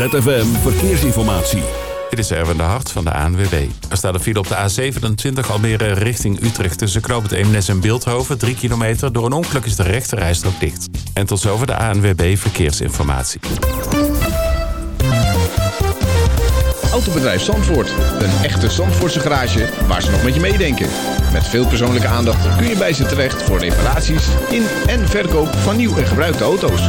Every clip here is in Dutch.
ZFM Verkeersinformatie. Dit is Erwin de Hart van de ANWB. Er staat een file op de A27 Almere richting Utrecht... tussen Knoopend Eemnes en Beeldhoven, 3 kilometer. Door een ongeluk is de rechterrijstrook dicht. En tot zover de ANWB Verkeersinformatie. Autobedrijf Zandvoort. Een echte Zandvoortse garage waar ze nog met je meedenken. Met veel persoonlijke aandacht kun je bij ze terecht... voor reparaties in en verkoop van nieuw en gebruikte auto's.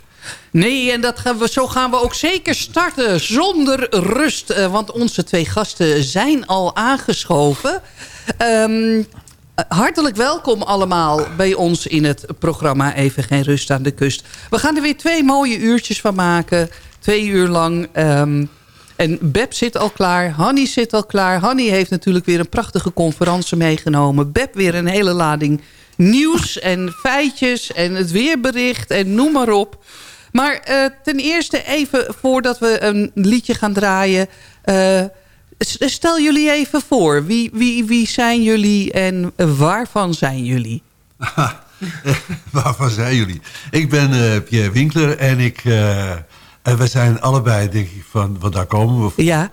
Nee, en dat gaan we, zo gaan we ook zeker starten zonder rust. eh, want onze twee gasten zijn al aangeschoven. Ehm, hartelijk welkom allemaal bij ons in het programma Even Geen Rust aan de Kust. We gaan er weer twee mooie uurtjes van maken. Twee uur lang. ehm, en Beb zit al klaar, Hanny zit al klaar. Hanny heeft natuurlijk weer een prachtige conferentie meegenomen. Beb weer een hele lading nieuws en feitjes en het weerbericht en noem maar op. Maar eh, ten eerste even voordat we een liedje gaan draaien... eh, stel jullie even voor. Wie, wie, wie zijn jullie en waarvan zijn jullie? Waarvan zijn jullie? Ik ben eh, Pierre Winkler en ik... en we zijn allebei, denk ik, van... Want daar komen we van. Ja,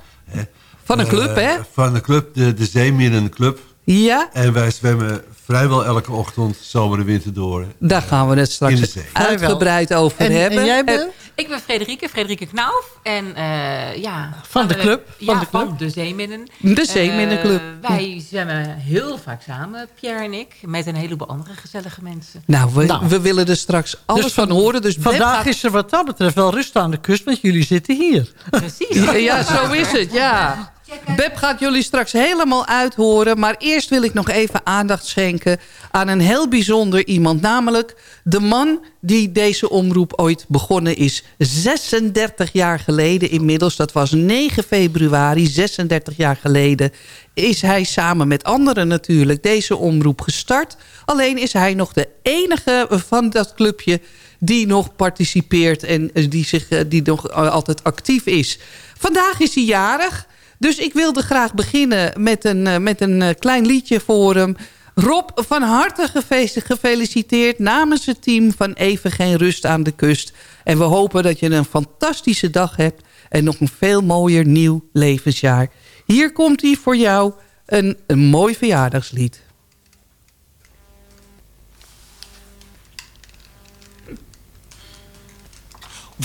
van een club, hè? Van de club, de, de Zeemeeren Club. Ja, En wij zwemmen vrijwel elke ochtend, zomer en winter door. daar gaan we het In straks de zee. uitgebreid over En, hebben. en jij Eh, bent? Ik ben Frederike, Frederike Knauf. En eh, ja... Van de club? Ja, Van de van club? de Zeeminnen. De Zeeminnenclub. Eh, wij zwemmen heel vaak samen, Pierre en ik. Met een heleboel andere gezellige mensen. Nou, we, Nou. we willen er straks alles Dus van van- horen. Dus Vandaag gaat- is er wat dat betreft wel rust aan de kust, want jullie zitten hier. Precies. Ja, ja, zo is het, ja. Beb gaat jullie straks helemaal uithoren. Maar eerst wil ik nog even aandacht schenken aan een heel bijzonder iemand. Namelijk de man die deze omroep ooit begonnen is. 36 jaar geleden inmiddels. Dat was 9 februari, 36 jaar geleden. Is hij samen met anderen natuurlijk deze omroep gestart. Alleen is hij nog de enige van dat clubje die nog participeert en eh, die, zich, eh, die nog eh, altijd actief is. Vandaag is hij jarig, dus ik wilde graag beginnen met een, eh, met een eh, klein liedje voor hem. Rob, van harte gefe- gefeliciteerd namens het team van Even Geen Rust aan de Kust. En we hopen dat je een fantastische dag hebt en nog een veel mooier nieuw levensjaar. Hier komt hij voor jou, een, een mooi verjaardagslied.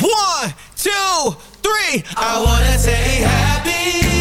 One, two, three. I wanna say happy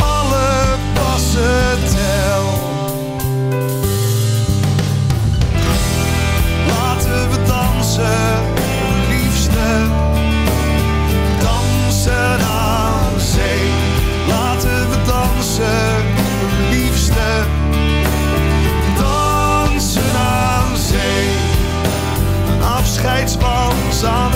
alle passen tel. Laten we dansen, liefste. Dansen aan zee. Laten we dansen, liefste. Dansen aan zee. Een afscheidswans aan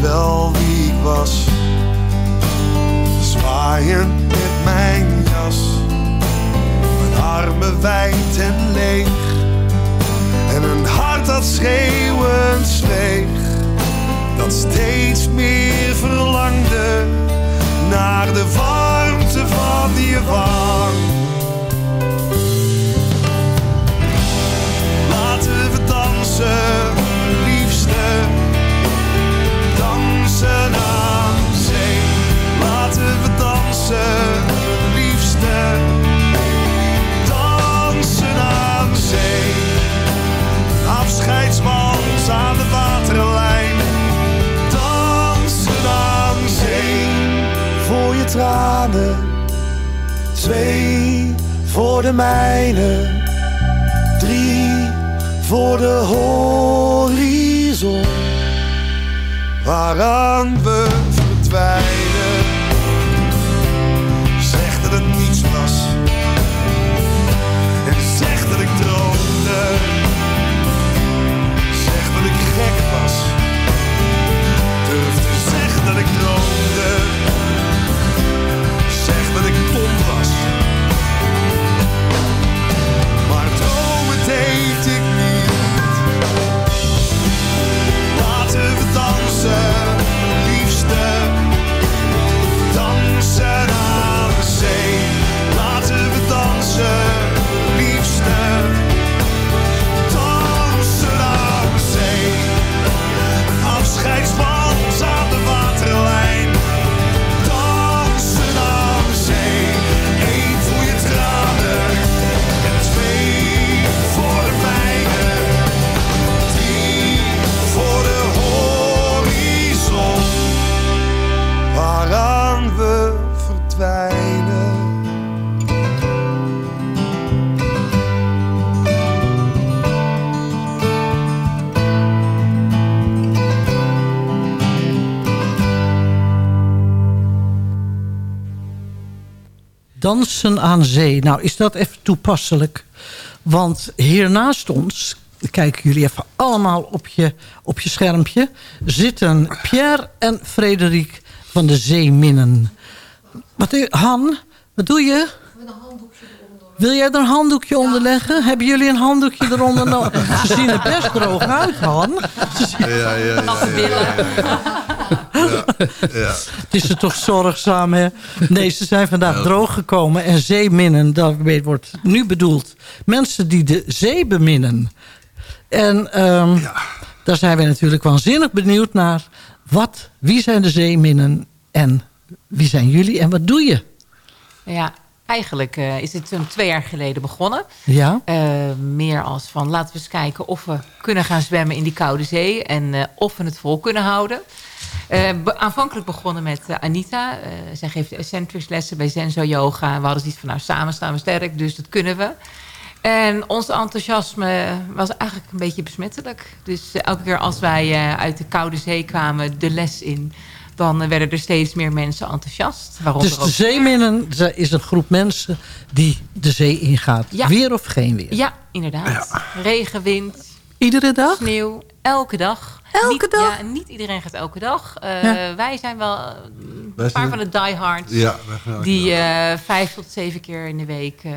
Wel wie ik was. Zwaaiend met mijn jas. Mijn armen wijd en leeg. En een hart dat schreeuwend zweeg. Dat steeds meer verlangde naar de warmte van je wang. Dansen aan zee. Laten we dansen, liefste. Dansen aan zee. Afscheidswals aan de waterlijn. Dansen aan zee. Voor je tranen. Twee voor de mijne. Drie voor de horizon. Waaraan we verdwijnen. Dansen aan zee. Nou, is dat even toepasselijk? Want hiernaast ons, kijken jullie even allemaal op je, op je schermpje... zitten Pierre en Frederik van de Zeeminnen. Wat, doe je- Han, wat doe je? Wil jij er een handdoekje onder leggen? Hebben jullie een handdoekje eronder nodig? Ze zien er best droog uit, Han. Ze zien- Ja, ja, ja. Natte billen. ja. Het is er toch zorgzaam, hè? Nee, ze zijn vandaag droog gekomen. En zeeminnen, daarmee wordt nu bedoeld... mensen die de zee beminnen. En ehm, daar zijn we natuurlijk waanzinnig benieuwd naar. Wat, wie zijn de zeeminnen en wie zijn jullie en wat doe je? Ja, eigenlijk eh, is het zo'n twee jaar geleden begonnen. Ja, Eh, meer als van laten we eens kijken of we kunnen gaan zwemmen in die koude zee. En eh, of we het vol kunnen houden. Eh, be- aanvankelijk begonnen met eh, Anita. Eh, zij geeft eccentrics lessen bij Zenzo Yoga. We hadden zoiets van, nou, samen staan we sterk, dus dat kunnen we. En ons enthousiasme was eigenlijk een beetje besmettelijk. Dus elke keer als wij eh, uit de Koude Zee kwamen de les in... dan werden er steeds meer mensen enthousiast. Dus de ook- zeeminnen ze- is een groep mensen die de zee ingaat. Ja. Weer of geen weer. Ja, inderdaad. Regen, wind, Iedere dag? sneeuw, elke dag. Elke niet, dag? Ja, niet iedereen gaat elke dag. Eh, Ja. Wij zijn wel eh, Wij een paar van de diehards... Ja, wij gaan elke die eh, vijf tot zeven keer in de week eh,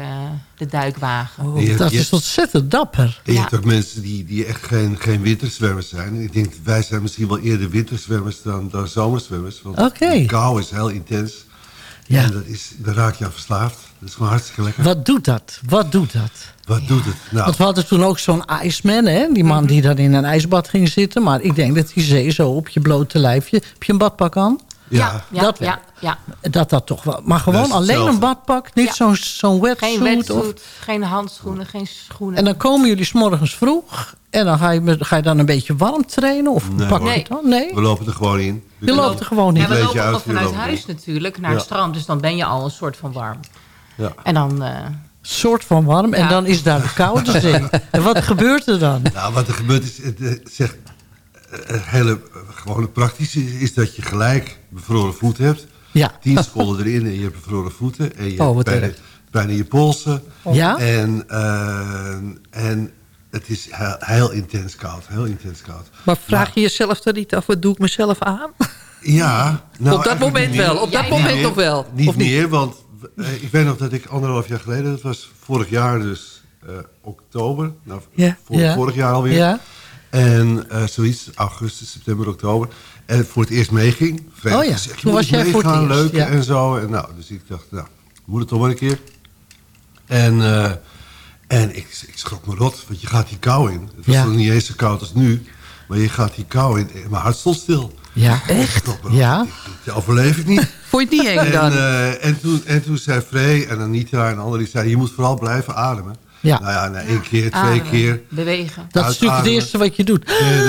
de duik wagen. Oh, dat is ontzettend dapper. En je Ja. hebt ook mensen die, die echt geen, geen winterzwemmers zijn. Ik denk, wij zijn misschien wel eerder winterzwemmers dan, dan zomerzwemmers. Want Oké. de kou is heel intens. Ja. En dat is, daar raak je aan verslaafd. Dat is gewoon hartstikke lekker. Wat doet dat? Wat doet dat? Wat doet het? Nou, Want we hadden toen ook zo'n Iceman, hè? Die man die dan in een ijsbad ging zitten. Maar ik denk dat die zee zo op je blote lijfje... Heb je een badpak aan? Ja. ja, dat ja, ja. Dat dat toch wel... Maar gewoon alleen een badpak. Niet Ja. zo'n zo'n Geen wetsuit. Of, wetsuit, geen handschoenen, geen schoenen. en dan komen jullie s'morgens vroeg. En dan ga je, ga je dan een beetje warm trainen? Of Nee, pak je het dan? Nee? We lopen er gewoon in. Je loopt er gewoon Ja, in. we Beetje lopen uit, vanuit huis in. natuurlijk naar Ja. het strand. Dus dan ben je al een soort van warm. Ja. En dan... eh, soort van warm. En Ja. dan is daar de koude zee. en wat gebeurt er dan? Nou, wat er gebeurt is, het, zegt, eh, het hele eh, gewone praktische is, dat je gelijk bevroren voeten hebt. Ja. Tien seconden erin en je hebt bevroren voeten. En je Oh, wat bijna, je polsen. Ja? En, eh, en het is heel, heel intens koud. Heel intens koud. Maar vraag je jezelf dan niet af, wat doe ik mezelf aan? Ja. nou, op dat moment niet wel, op dat moment meer. nog wel. Niet of niet? meer, want eh, ik weet nog dat ik anderhalf jaar geleden... dat was vorig jaar dus eh, oktober. Nou, Ja, vor- ja. Vorig jaar alweer. Ja? En eh, zoiets, augustus, september, oktober. En voor het eerst meeging. Vreemd Oh ja, gezegd, toen je was jij voor het eerst, leuk ja. en zo. En nou, dus ik dacht, nou, moet het toch wel een keer. En, eh, en ik, ik schrok me rot, want je gaat die kou in. Het was Ja. nog niet eens zo koud als nu. Maar je gaat die kou in. en Mijn hart stond stil. Ja, echt? Ja? Dat overleef ik niet. Vond je het niet eng En, dan? eh, en, toen, en toen zei Frey en Anita en anderen, die zeiden... je moet vooral blijven ademen. Ja. Nou ja, na één keer, twee ademen, keer. Bewegen. Dat is natuurlijk het eerste wat je doet.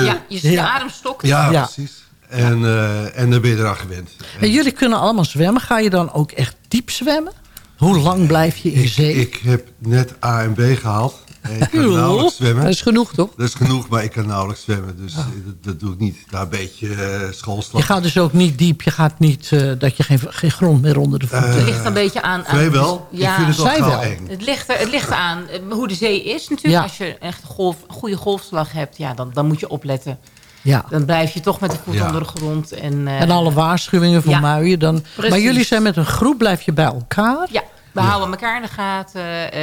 Ja, je, je Ja. adem stokt. Ja, Ja. precies. En, eh, en dan ben je eraan gewend. En jullie kunnen allemaal zwemmen. Ga je dan ook echt diep zwemmen? Hoe lang blijf je in ik, zee? ik heb net A en B gehaald. Ik kan nauwelijks zwemmen. Dat is genoeg, toch? Dat is genoeg, maar ik kan nauwelijks zwemmen. Dus dat, dat doe ik niet. Daar een beetje eh je schoolslag. gaat dus ook niet diep. Je gaat niet eh, dat je geen, geen grond meer onder de voeten Eh, Het ligt een beetje aan... aan wel. Ja, ik vind het wel zij wel. eng. Het ligt, er, het ligt aan eh, hoe de zee is natuurlijk. Ja. Als je echt een golf, goede golfslag hebt, ja, dan, dan moet je opletten. Ja. Dan blijf je toch met de voet Ja. onder de grond. En, eh, En alle waarschuwingen voor Ja. muien. Dan... Precies. Maar jullie zijn met een groep, blijf je bij elkaar? Ja, we houden elkaar in de gaten. Eh,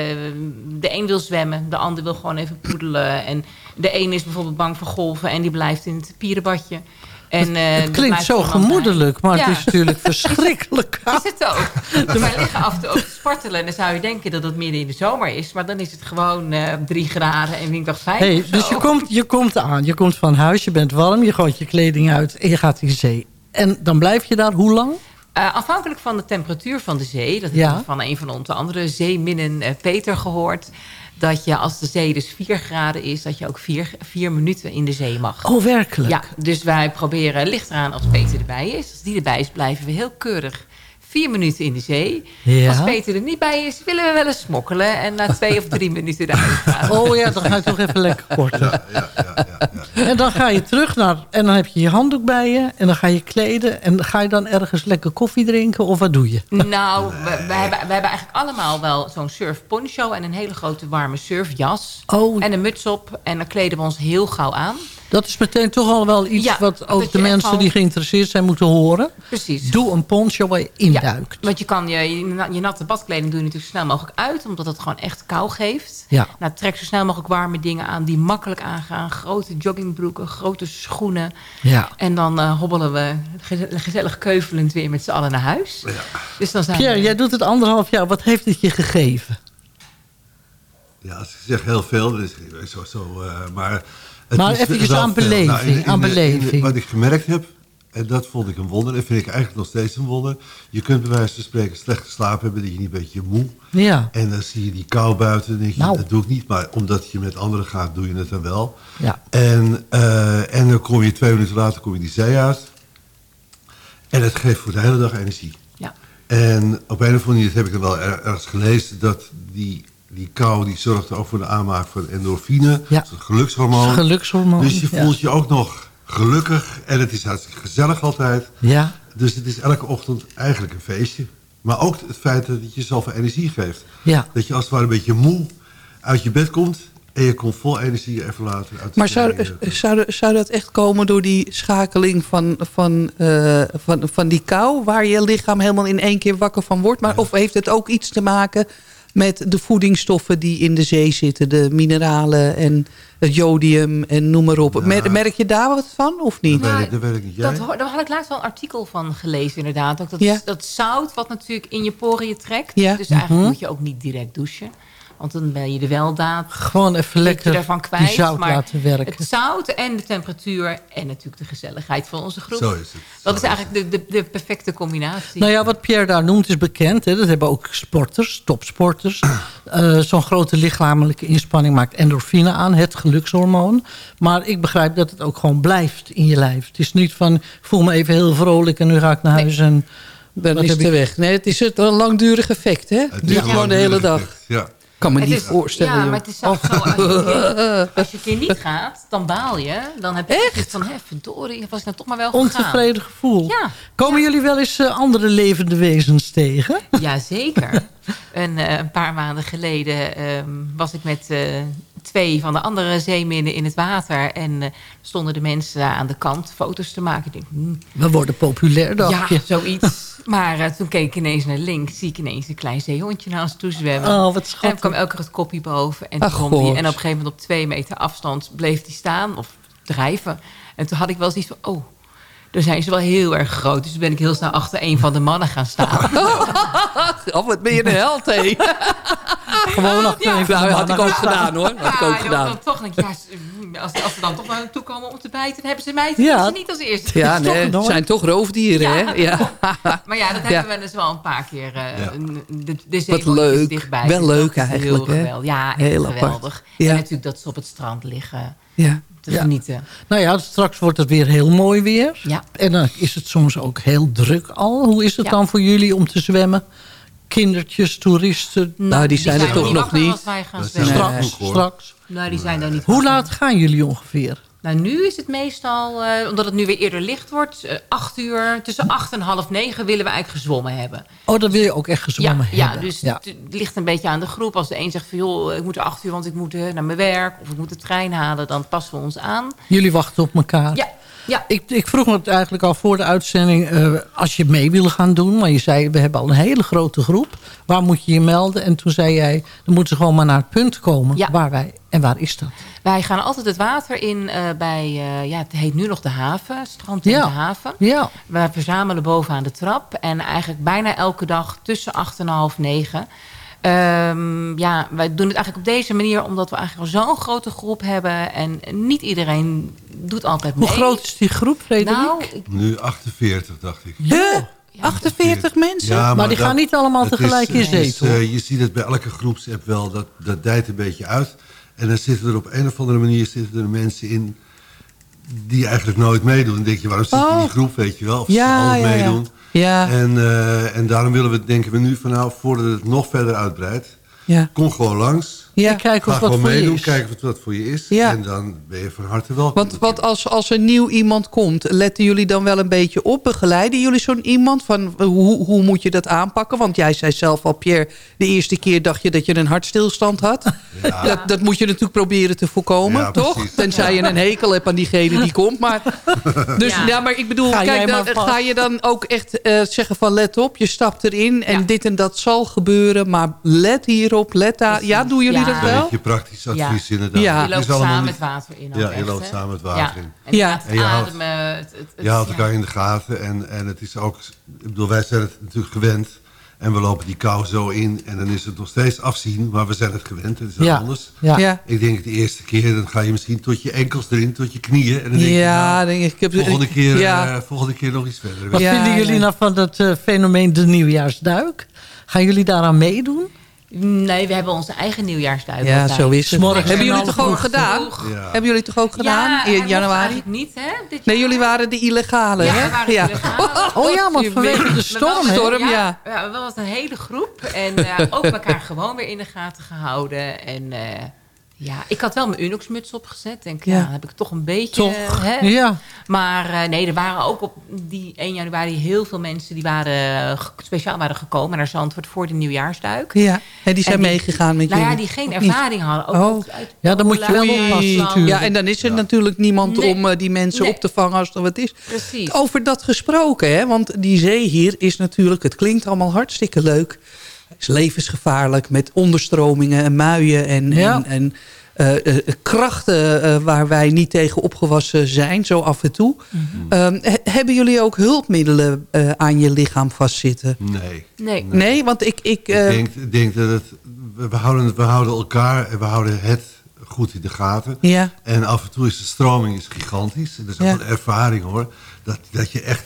de een wil zwemmen, de ander wil gewoon even poedelen. En de een is bijvoorbeeld bang voor golven en die blijft in het pierenbadje. En, eh, het er klinkt zo gemoedelijk, maar Ja. het is natuurlijk verschrikkelijk Is het ook. Wij liggen af en toe ook te spartelen. En dan zou je denken dat het midden in de zomer is. Maar dan is het gewoon eh, drie graden en windkracht vijf Hey, dus je komt, je komt aan, je komt van huis, je bent warm, je gooit je kleding uit en je gaat in zee. En dan blijf je daar hoe lang? Eh, afhankelijk van de temperatuur van de zee. Dat heb Ja. ik van een van onze andere zeeminnen, eh, Peter, gehoord. Dat je als de zee dus 4 graden is, dat je ook vier, vier minuten in de zee mag. Oh, werkelijk? Ja, dus wij proberen, ligt eraan als Peter erbij is. Als die erbij is, blijven we heel keurig vier minuten in de zee. Ja. Als Peter er niet bij is, willen we wel eens smokkelen. En na twee of drie minuten eruit gaan. Oh ja, dan ga je toch even lekker korten. Ja, ja, ja, ja, ja. En dan ga je terug naar... En dan heb je je handdoek bij je. En dan ga je kleden. En ga je dan ergens lekker koffie drinken? Of wat doe je? Nou, we, we hebben, we hebben eigenlijk allemaal wel zo'n surfponcho... en een hele grote warme surfjas. Oh. En een muts op. En dan kleden we ons heel gauw aan. Dat is meteen toch al wel iets Ja, wat ook de mensen gewoon- die geïnteresseerd zijn moeten horen. Precies. Doe een poncho waar je Ja, induikt. want je kan je, je, je natte badkleding doe je natuurlijk zo snel mogelijk uit... omdat het gewoon echt kou geeft. Ja. Nou, trek zo snel mogelijk warme dingen aan die makkelijk aangaan. Grote joggingbroeken, grote schoenen. Ja. En dan eh, hobbelen we geze- gezellig keuvelend weer met z'n allen naar huis. Dus dan zijn Pierre, we- jij doet het anderhalf jaar. Wat heeft het je gegeven? Ja, als ik zeg heel veel, dat is zo, zo eh, maar... Maar wel aan beleving, in- in aan in beleving. wat ik gemerkt heb, en dat vond ik een wonder, en vind ik eigenlijk nog steeds een wonder. Je kunt bij wijze van spreken slecht geslapen hebben, dat je niet een beetje moe. Ja. En dan zie je die kou buiten, en denk je, Nou. dat doe ik niet. Maar omdat je met anderen gaat, doe je het dan wel. Ja. En, eh, en dan kom je twee minuten later kom je die zee uit. En het geeft voor de hele dag energie. Ja. En op een of andere manier heb ik er wel er- ergens gelezen... dat die, die kou die zorgt ook voor de aanmaak van endorfine. Ja. Dat is een gelukshormoon. Gelukshormoon. Dus je ja. voelt je ook nog gelukkig. En het is hartstikke gezellig altijd. Ja, Dus het is elke ochtend eigenlijk een feestje. Maar ook het feit dat het je zoveel energie geeft. ja. Dat je als het ware een beetje moe uit je bed komt... en je komt vol energie even later uit de Maar zou, zou, zou dat echt komen door die schakeling van, van, eh, van, van die kou... waar je lichaam helemaal in één keer wakker van wordt? Maar, Of heeft het ook iets te maken met de voedingsstoffen die in de zee zitten? De mineralen en het jodium en noem maar op. Ja. Mer- Merk je daar wat van of niet? Dat weet, Nou, ik, dat weet ik niet. Jij? Dat, ho- daar had ik laatst wel een artikel van gelezen, inderdaad. Ook dat, Ja. dat zout, wat natuurlijk in je poriën trekt. Ja. Dus eigenlijk Mhm. moet je ook niet direct douchen. Want dan ben je de weldaad Gewoon even lekker ervan kwijt. die zout maar laten werken. Het zout en de temperatuur en natuurlijk de gezelligheid van onze groep. Zo is het. Dat is eigenlijk de, de, de perfecte combinatie. Nou ja, wat Pierre daar noemt is bekend. Hè? Dat hebben ook sporters, topsporters. Eh, Zo'n grote lichamelijke inspanning maakt endorfine aan, het gelukshormoon. Maar ik begrijp dat het ook gewoon blijft in je lijf. Het is niet van, ik voel me even heel vrolijk en nu ga ik naar huis. En, Dan is ik- weg. Nee, het is het een langdurig effect, hè? Het duurt een gewoon de hele langdurig dag. effect, Ja. Kan me Het niet is- voorstellen, Ja, joh. maar het is zo. Als je, keer- als je een keer niet gaat, dan baal je. Dan heb je echt van, hé, verdorie, was ik nou toch maar wel gegaan. ontevreden gevoel. Ja. Komen jullie wel eens eh, andere levende wezens tegen? Jazeker. een, eh, een paar maanden geleden ehm, was ik met eh, twee van de andere zeeminnen in het water. En eh, stonden de mensen aan de kant foto's te maken. Ik denk, hmm, We worden populair, dacht ja, zoiets. Maar eh, toen keek ik ineens naar links. Zie ik ineens een klein zeehondje naar ons toe zwemmen. Oh, wat En schattig. er kwam elke keer het kopje boven. En, Ach, die, en op een gegeven moment op twee meter afstand bleef die staan of drijven. En toen had ik wel zoiets van, oh, daar zijn ze wel heel erg groot. Dus toen ben ik heel snel achter een van de mannen gaan staan. Oh, wat ben je een held, hé. Gewoon achter Ja. Nou, had ik ook gedaan, hoor. Had ik ook ja, gedaan. Dan toch, denk ik, ja, als, als ze dan toch naar toe komen om te bijten... dan hebben ze mij Ja. niet als eerste. Ja, toch nee, zijn toch roofdieren, hè? Ja. Maar ja, dat Ja. hebben we dus wel een paar keer. eh Ja. de, de Wat leuk. dichtbij. Wel leuk eigenlijk, Heel. Ja, echt Heel geweldig. Ja. En natuurlijk dat ze op het strand liggen ja. te Ja. genieten. Nou ja, straks wordt het weer heel mooi weer. Ja. En dan is het soms ook heel druk al. Hoe is het Ja. dan voor jullie om te zwemmen? Kindertjes, toeristen. Nou, die zijn er toch nog niet. Als wij gaan Dat zwemmen. zijn straks, straks. Nou, die zijn daar niet Hoe laat gaan jullie ongeveer? Nou, nu is het meestal, eh, omdat het nu weer eerder licht wordt, eh, acht uur, tussen acht en half negen willen we eigenlijk gezwommen hebben. Oh, dan wil je ook echt gezwommen ja, hebben. ja, dus ja. Het, het ligt een beetje aan de groep. Als de een zegt van, joh, ik moet er acht uur, want ik moet eh, naar mijn werk, of ik moet de trein halen, dan passen we ons aan. Jullie wachten op elkaar. Ja, ja. Ik, ik vroeg me het eigenlijk al voor de uitzending... eh, als je mee wil gaan doen, maar je zei... we hebben al een hele grote groep. Waar moet je je melden? En toen zei jij, dan moeten ze gewoon maar naar het punt komen. Ja. Waar wij, en waar is dat? Wij gaan altijd het water in eh, bij, eh, ja, het heet nu nog de haven, strand in Ja. de haven. Ja, We verzamelen bovenaan de trap. En eigenlijk bijna elke dag tussen acht en half negen. Ehm, ja, wij doen het eigenlijk op deze manier omdat we eigenlijk al zo'n grote groep hebben. En niet iedereen doet altijd mee. hoe groot is die groep, Frederik? Nou, ik- Nu 48, dacht ik. Huh? 48 mensen? Ja, maar die gaan niet allemaal tegelijk is- in is, toch? eh, je ziet het bij elke groepsapp wel, dat, dat dijt een beetje uit. En dan zitten er op een of andere manier zitten er mensen in die eigenlijk nooit meedoen. Dan denk je, waarom zit je in die Oh. groep, weet je wel? Of ze Ja, altijd ja, ja. En, eh, en daarom willen we, denken we nu van nou, voordat het nog verder uitbreidt, ja. kom gewoon langs. Ja. En kijk Ga wat voor je meedoen, is. kijken wat voor je is. Ja. En dan ben je van harte welkom. Want, want als, als er nieuw iemand komt, letten jullie dan wel een beetje op? Begeleiden jullie zo'n iemand? Van, hoe, hoe moet je dat aanpakken? Want jij zei zelf al, Pierre, de eerste keer dacht je dat je een hartstilstand had. Ja. Dat, dat moet je natuurlijk proberen te voorkomen, Ja, toch? precies. Tenzij je een hekel hebt aan diegene die komt. Maar, dus ja. Ja. maar ik bedoel, Ga kijk, dan, ga je dan ook echt eh, zeggen van let op, je stapt erin en Ja. dit en dat zal gebeuren. Maar let hierop, let daar. Ja, doen jullie Ja. dat Een beetje praktisch advies Ja. inderdaad. Ja. je loopt samen niet- het water in. Ja, je loopt samen het water ja. in. En Ja. ja. En je houdt- ademen. Het, het, het- Je houdt elkaar in de gaten en, en het is ook... Ik bedoel, wij zijn het natuurlijk gewend. En we lopen die kou zo in. En dan is het nog steeds afzien. Maar we zijn het gewend. Het is Ja. anders. Ja. Ja. Ik denk de eerste keer, dan ga je misschien tot je enkels erin, tot je knieën. En dan denk je, Ja, nou, denk ik. ik heb, volgende, keer, ja. eh, volgende keer nog iets verder. Wat Ja, vinden jullie ja. nou van dat eh, fenomeen de nieuwjaarsduik? Gaan jullie daaraan meedoen? Nee, we hebben onze eigen nieuwjaarsduik. Ja, zo is het. Morgens Hebben jullie toch ook gedaan? Ja. Hebben jullie toch ook gedaan Ja, in januari? niet, hè? dit Nee, jullie waren de illegale, Ja, hè? we waren ja. illegale. Oh ja, want vanwege de Maar storm, ja. ja. wel was een hele groep. En eh, ook elkaar gewoon weer in de gaten gehouden. En eh, ja, ik had wel mijn Unox-muts opgezet. Denk, ja. Ja. dan heb ik toch een beetje... Toch? Hè? Ja. Maar eh, nee, er waren ook op die 1 januari heel veel mensen... die waren, eh, speciaal waren gekomen naar Zandvoort voor de nieuwjaarsduik. Ja, en die zijn En die-meegegaan met Nou ja, die geen ervaring hadden. Ook Oh. uit- uit Ja, dan moet je wel oppassen. Ja, en dan is er natuurlijk niemand Nee. om eh, die mensen Nee. op te vangen als er wat is. Precies. Over dat gesproken, hè? want die zee hier is natuurlijk... het klinkt allemaal hartstikke leuk. Het is levensgevaarlijk met onderstromingen en muien en, Ja. en, en eh, eh, krachten eh, waar wij niet tegen opgewassen zijn, zo af en toe. Mhm. Ehm, he- hebben jullie ook hulpmiddelen eh, aan je lichaam vastzitten? Nee. Nee. Nee, want ik... ik, eh, Ik denk, ik denk dat het... We, we houden, we houden elkaar en we houden het goed in de gaten. Ja. En af en toe is de stroming is gigantisch. Dat is ook Ja. een ervaring hoor. Dat, dat je echt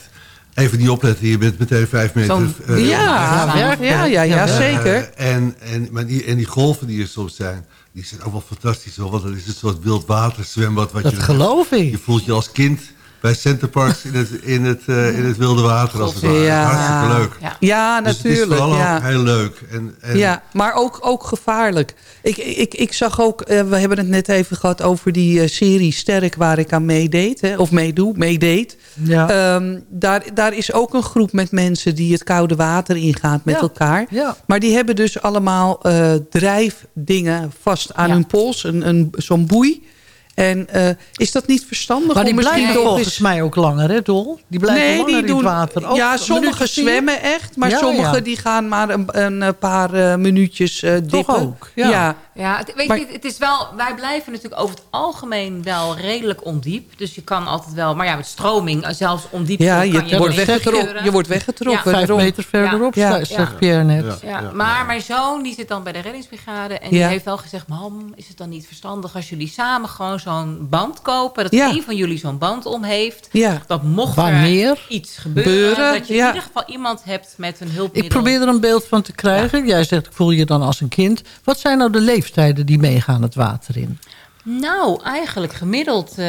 even niet opletten. Je bent meteen vijf meter... Eh, ja, Ja, ja, ja, ja, ja, zeker. Eh, en, en, maar die, en die golven die er soms zijn, die zijn ook wel fantastisch. Hoor, want dat is een soort wildwaterzwembad. Wat Dat je, geloof ik. Je voelt je als kind bij Centerparks in het, in het, eh, in het wilde water. Als het ware. Ja. Hartstikke leuk. Ja. Ja, Dus het is natuurlijk. vooral ja. ook heel leuk. En, en Ja, maar ook, ook gevaarlijk. Ik, ik, ik zag ook, eh, we hebben het net even gehad over die eh, serie Sterk waar ik aan meedeed. Hè, of meedoe, meedeed. Ja. Ehm, daar, daar is ook een groep met mensen die het koude water ingaat met Ja, elkaar. ja. Maar die hebben dus allemaal eh, drijfdingen vast aan Ja. hun pols. Een, een, Zo'n boei. En eh, is dat niet verstandig? Maar die om misschien blijven toch volgens mij ook langer, hè, Dol? Die blijven langer in het water. Ook ja, sommigen zwemmen echt, maar Ja, sommigen ja. die gaan maar een, een eh, paar eh, minuutjes eh dippen. ook, ja. ja. Ja, het, weet Maar- je, het is wel, wij blijven natuurlijk over het algemeen wel redelijk ondiep. Dus je kan altijd wel, maar ja, met stroming, zelfs ondiep. Ja, kan je, je wordt weggetrokken. Je wordt weggetrokken. Ja. Vijf meter verderop, Ja. zegt Pierre net. Ja. Ja, maar mijn zoon die zit dan bij de reddingsbrigade en Ja. die heeft wel gezegd: Mam, is het dan niet verstandig als jullie samen gewoon zo'n band kopen? Dat Ja. één van jullie zo'n band om heeft. Ja. Dat mocht Wanneer? er iets gebeuren, dat je ja. in ieder geval iemand hebt met een hulpmiddel. Ik probeer er een beeld van te krijgen. Jij zegt, ik voel je dan als een kind. Wat zijn nou de leeftijden die meegaan het water in? Nou, eigenlijk gemiddeld eh,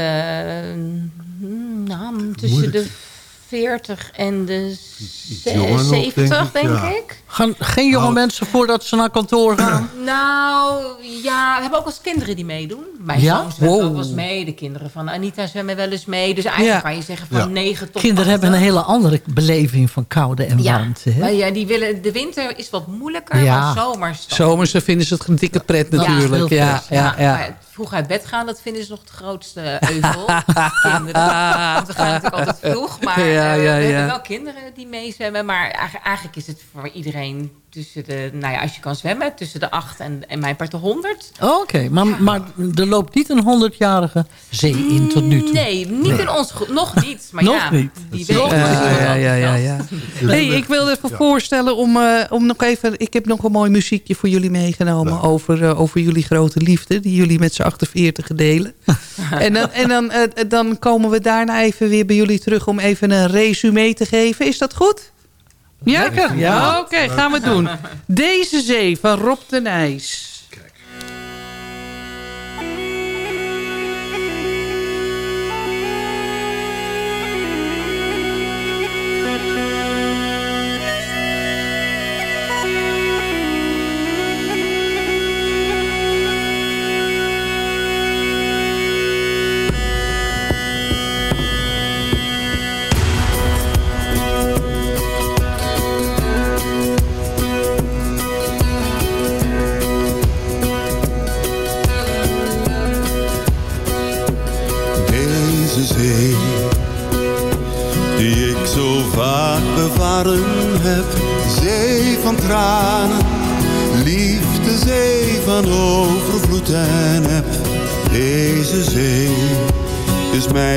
nou, tussen Moeilijk. de 40 en de iets jonger nog, 70, denk denk, ik, ja. ik. Gaan geen jonge Nou- mensen voordat ze naar kantoor gaan? Nou, ja, we hebben ook wel eens kinderen die meedoen. Mijn Ja? zoon zwemt Wow. ook wel eens mee. De kinderen van Anita zwemmen wel eens mee. Dus eigenlijk Ja. kan je zeggen van Ja. 9 tot Kinderen hebben een 80. hele andere beleving van koude en ja. warmte. Hè? Maar ja, die willen, de winter is wat moeilijker, zomers... dan- Zomers dan vinden ze het een dikke pret Ja, natuurlijk. Ja, ja, ja. Vroeg uit bed gaan, dat vinden ze nog het grootste euvel. kinderen. Want we gaan natuurlijk altijd vroeg. Maar Ja, eh, ja, we ja. hebben wel kinderen die meezwemmen. Maar eigenlijk is het voor iedereen tussen de... Nou ja, als je kan zwemmen, tussen de 8 en, en mijn part de 100. Oh, Oké, maar, maar er loopt niet een 100-jarige zee in tot nu toe. Nee, niet in ons groep. Nog niet. Maar Nog ja, niet. Die weet. Ja, ja, ja, ja. Hey, ik wilde even voorstellen om, eh, om nog even... Ik heb nog een mooi muziekje voor jullie meegenomen... Over, eh, over jullie grote liefde... die jullie met z'n 48 delen. en dan, en dan, eh, dan komen we daarna even weer bij jullie terug... om even een resume te geven. Is dat goed? Ja? Lekker, ja. Oké, gaan we doen. Deze zee van Rob de Nijs.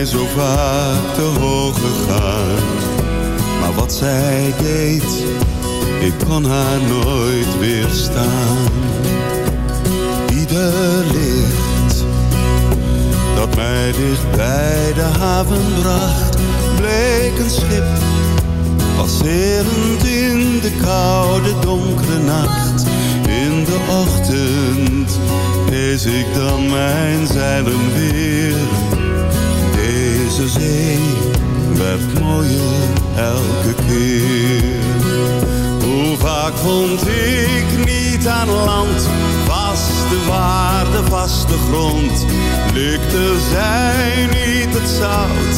Zo vaak te hoog gegaan. Maar wat zij deed, ik kon haar nooit weerstaan. Ieder licht dat mij dicht bij de haven bracht, bleek een schip, passerend in de koude donkere nacht. In de ochtend hees ik dan mijn zeilen weer. Deze zee werd mooier elke keer. Hoe vaak vond ik niet aan land, vaste waarde, vaste grond. Lukte zij niet het zout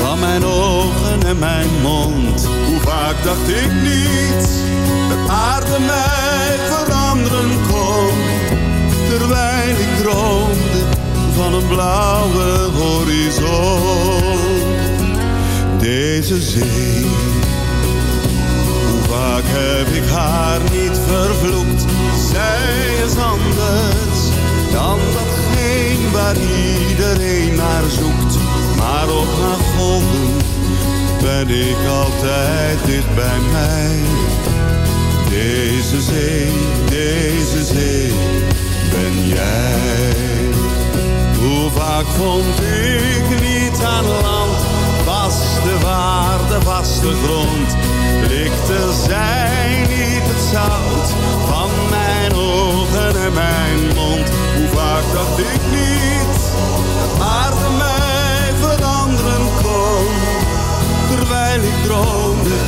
van mijn ogen en mijn mond. Hoe vaak dacht ik niet dat aarde mij veranderen kon. Terwijl ik droomde van een blauwe horizon. Deze zee, hoe vaak heb ik haar niet vervloekt. Zij is anders dan datgene waar iedereen naar zoekt. Maar op haar golven ben ik altijd dicht bij mij. Deze zee, deze zee, vaak vond ik niet aan land, was de waarde, was de grond. Likte zij niet het zout van mijn ogen en mijn mond. Hoe vaak dacht ik niet, dat aarde mij veranderen kon. Terwijl ik droomde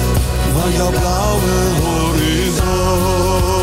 van jouw blauwe horizon.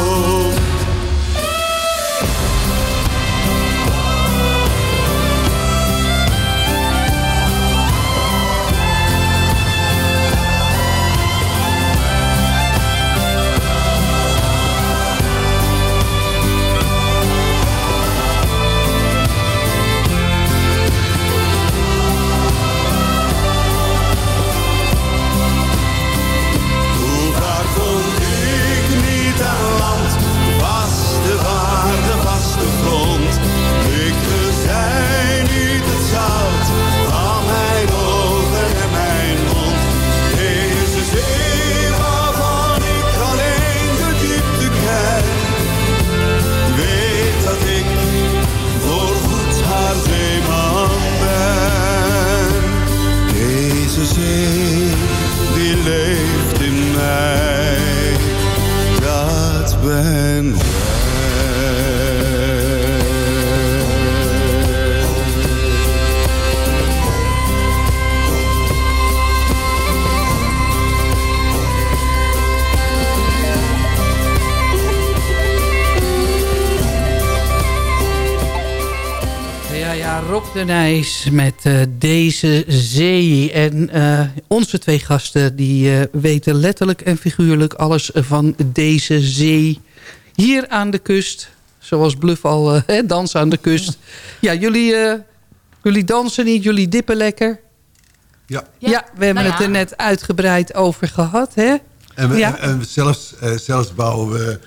Met eh, deze zee. En eh, onze twee gasten die eh, weten letterlijk en figuurlijk alles van deze zee. Hier aan de kust, zoals Bluff al hè, dansen aan de kust. Ja, jullie, eh, jullie dansen niet, jullie dippen lekker. Ja. Ja, we hebben Nou het er net uitgebreid over gehad, hè? En, we, Ja. en we zelfs, eh, zelfs bouwen we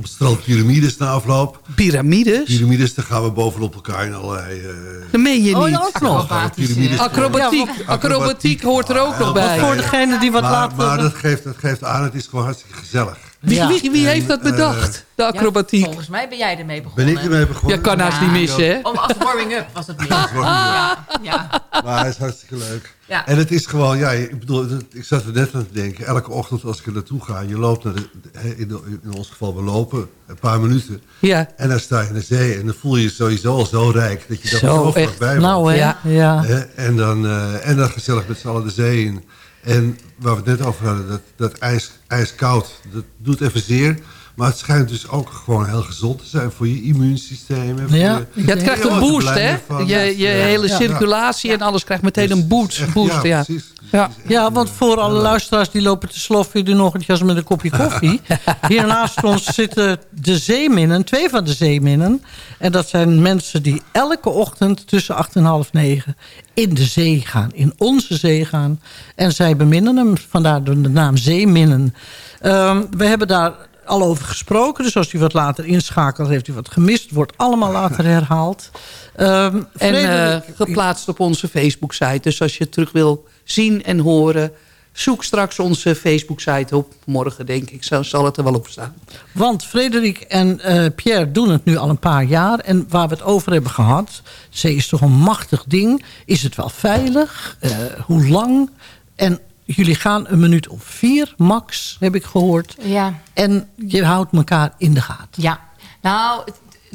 op het strand piramides na afloop. Piramides, Piramides, daar gaan we bovenop elkaar in allerlei... eh, dat meen je Oh, niet. nog. Piramides. Acrobatiek, acrobatiek hoort er ook Ja, nog bij. Voor degene die wat maar, later... maar dat, geeft, dat geeft aan, het is gewoon hartstikke gezellig. Wie, Ja. wie, wie heeft dat eh, bedacht, de Ja, acrobatiek? volgens mij ben jij ermee begonnen. Ben ik ermee begonnen? Ja, kan haast niet missen, hè? Om als warming-up was het meer. Ja, ja. Maar het is hartstikke leuk. Ja. En het is gewoon, ja, ik bedoel, ik zat er net aan te denken. Elke ochtend als ik er naartoe ga, je loopt naar de, in, de- in ons geval, we lopen een paar minuten. Ja. En dan sta je in de zee en dan voel je je sowieso al zo rijk dat je daar Zo, zo echt. vlakbij bent. Nou, hè? Ja. Ja. En, dan, eh, en dan gezellig met z'n allen de zee in. En waar we het net over hadden, dat, dat ijs, ijskoud, dat doet even zeer. Maar het schijnt dus ook gewoon heel gezond te zijn voor je immuunsysteem. en voor Ja. je- Ja, het krijgt een boost, hè? Je, je Ja. hele Ja. circulatie en alles krijgt meteen een Dus boost. echt- boost ja. precies. Ja. Ja, want voor alle luisteraars die lopen te sloffen... die nog eens met een kopje koffie. Hier naast ons zitten de zeeminnen, twee van de zeeminnen. En dat zijn mensen die elke ochtend tussen acht en half negen... in de zee gaan, in onze zee gaan. En zij beminnen hem, vandaar de naam Zeeminnen. Ehm, we hebben daar al over gesproken. Dus als u wat later inschakelt, heeft u wat gemist. Wordt allemaal later herhaald. Ehm, En eh, geplaatst op onze Facebook-site. Dus als je het terug wil zien en horen... zoek straks onze Facebook-site op. Morgen, denk ik, zal, het er wel op staan. Want Frederik en eh, Pierre doen het nu al een paar jaar. En waar we het over hebben gehad... zee is toch een machtig ding. Is het wel veilig? Eh, hoe lang? En jullie gaan een minuut of vier, max, heb ik gehoord. Ja. En je houdt elkaar in de gaten. Ja, nou,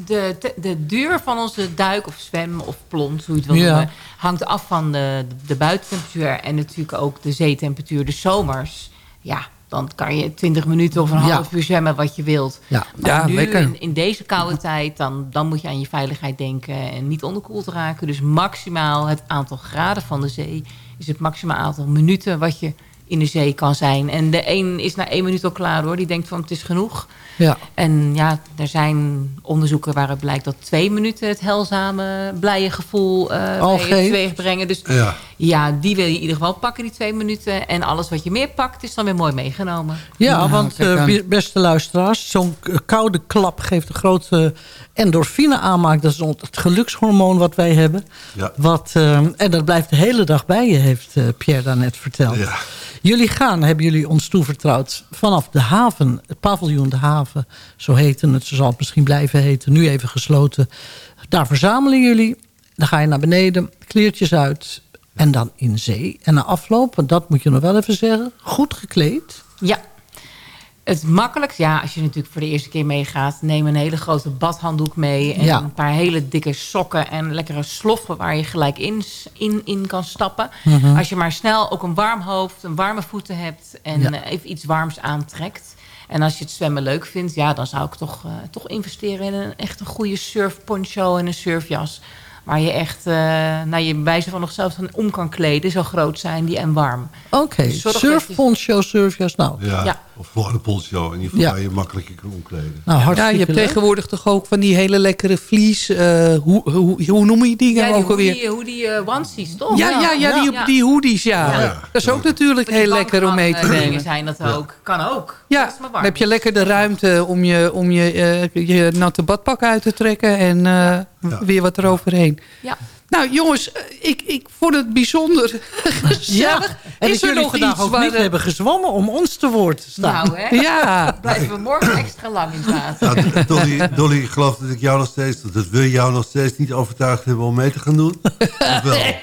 de, de, de duur van onze duik of zwem of plons, hoe je het wil Ja. noemen, hangt af van de, de buitentemperatuur en natuurlijk ook de zeetemperatuur. De zomers, ja, dan kan je 20 minuten of een Ja. half uur zwemmen wat je wilt. Ja. Maar Ja, nu, lekker. In, in deze koude tijd, dan, dan moet je aan je veiligheid denken en niet onderkoeld raken. Dus maximaal het aantal graden van de zee is het maximaal aantal minuten wat je in de zee kan zijn. En de een is na één minuut al klaar hoor. Die denkt van het is genoeg. Ja. En ja, er zijn onderzoeken waaruit blijkt dat twee minuten het heilzame, blije gevoel eh je geeft. teweeg brengen. Dus Ja. Ja, die wil je in ieder geval pakken, die twee minuten. En alles wat je meer pakt, is dan weer mooi meegenomen. Ja, Nou, want eh, beste luisteraars, zo'n koude klap geeft een grote endorfine aanmaak. Dat is het gelukshormoon wat wij hebben. Ja. Wat, eh, en dat blijft de hele dag bij je, heeft eh, Pierre daarnet verteld. Ja. Jullie gaan, hebben jullie ons toevertrouwd, vanaf de haven, het paviljoen de haven, zo heette het, zo zal het misschien blijven heten, nu even gesloten. Daar verzamelen jullie, dan ga je naar beneden, kleertjes uit en dan in zee. En na afloop, dat moet je nog wel even zeggen, goed gekleed. Ja. Het makkelijkst, ja, als je natuurlijk voor de eerste keer meegaat... neem een hele grote badhanddoek mee... en Ja. een paar hele dikke sokken en lekkere sloffen... waar je gelijk in, in, in kan stappen. Mhm. Als je maar snel ook een warm hoofd, een warme voeten hebt... en Ja. eh, even iets warms aantrekt. En als je het zwemmen leuk vindt... ja, dan zou ik toch, eh, toch investeren in een echt een goede surfponcho en een surfjas... waar je echt, eh naar je wijze van nog zelfs om kan kleden... zo groot zijn die en warm. Oké, Dus dat je- surfponcho, surfjas. Nou, Ja. Ja. Of gewoon een poncho. In ieder geval Ja. waar je makkelijker kan omkleden. nou Ja, hartstikke je hebt leuk. tegenwoordig toch ook van die hele lekkere vlies. eh, hoe, hoe, hoe noem je die Ja, nou die ook alweer? hoodie, hoodie eh, onesies, toch? Ja, ja, ja, die, Ja. die hoodies, ja. Ja. Dat is ook natuurlijk Die heel lekker om mee te nemen. zijn dat ook. Kan ook. Ja, Dat is maar dan warm. heb je lekker de ruimte om je, om je, eh, je natte badpak uit te trekken en eh, weer wat eroverheen. Ja. Nou jongens, eh, ik, ik vond het bijzonder gezellig. En is er jullie nog vandaag iets ook waar... niet hebben gezwommen om ons te woord te staan. Nou, hè? Ja, Blijven we morgen extra lang in het water. Nou, Dolly, Dolly, ik geloof dat ik jou nog steeds, dat we jou nog steeds niet overtuigd hebben om mee te gaan doen. Of wel?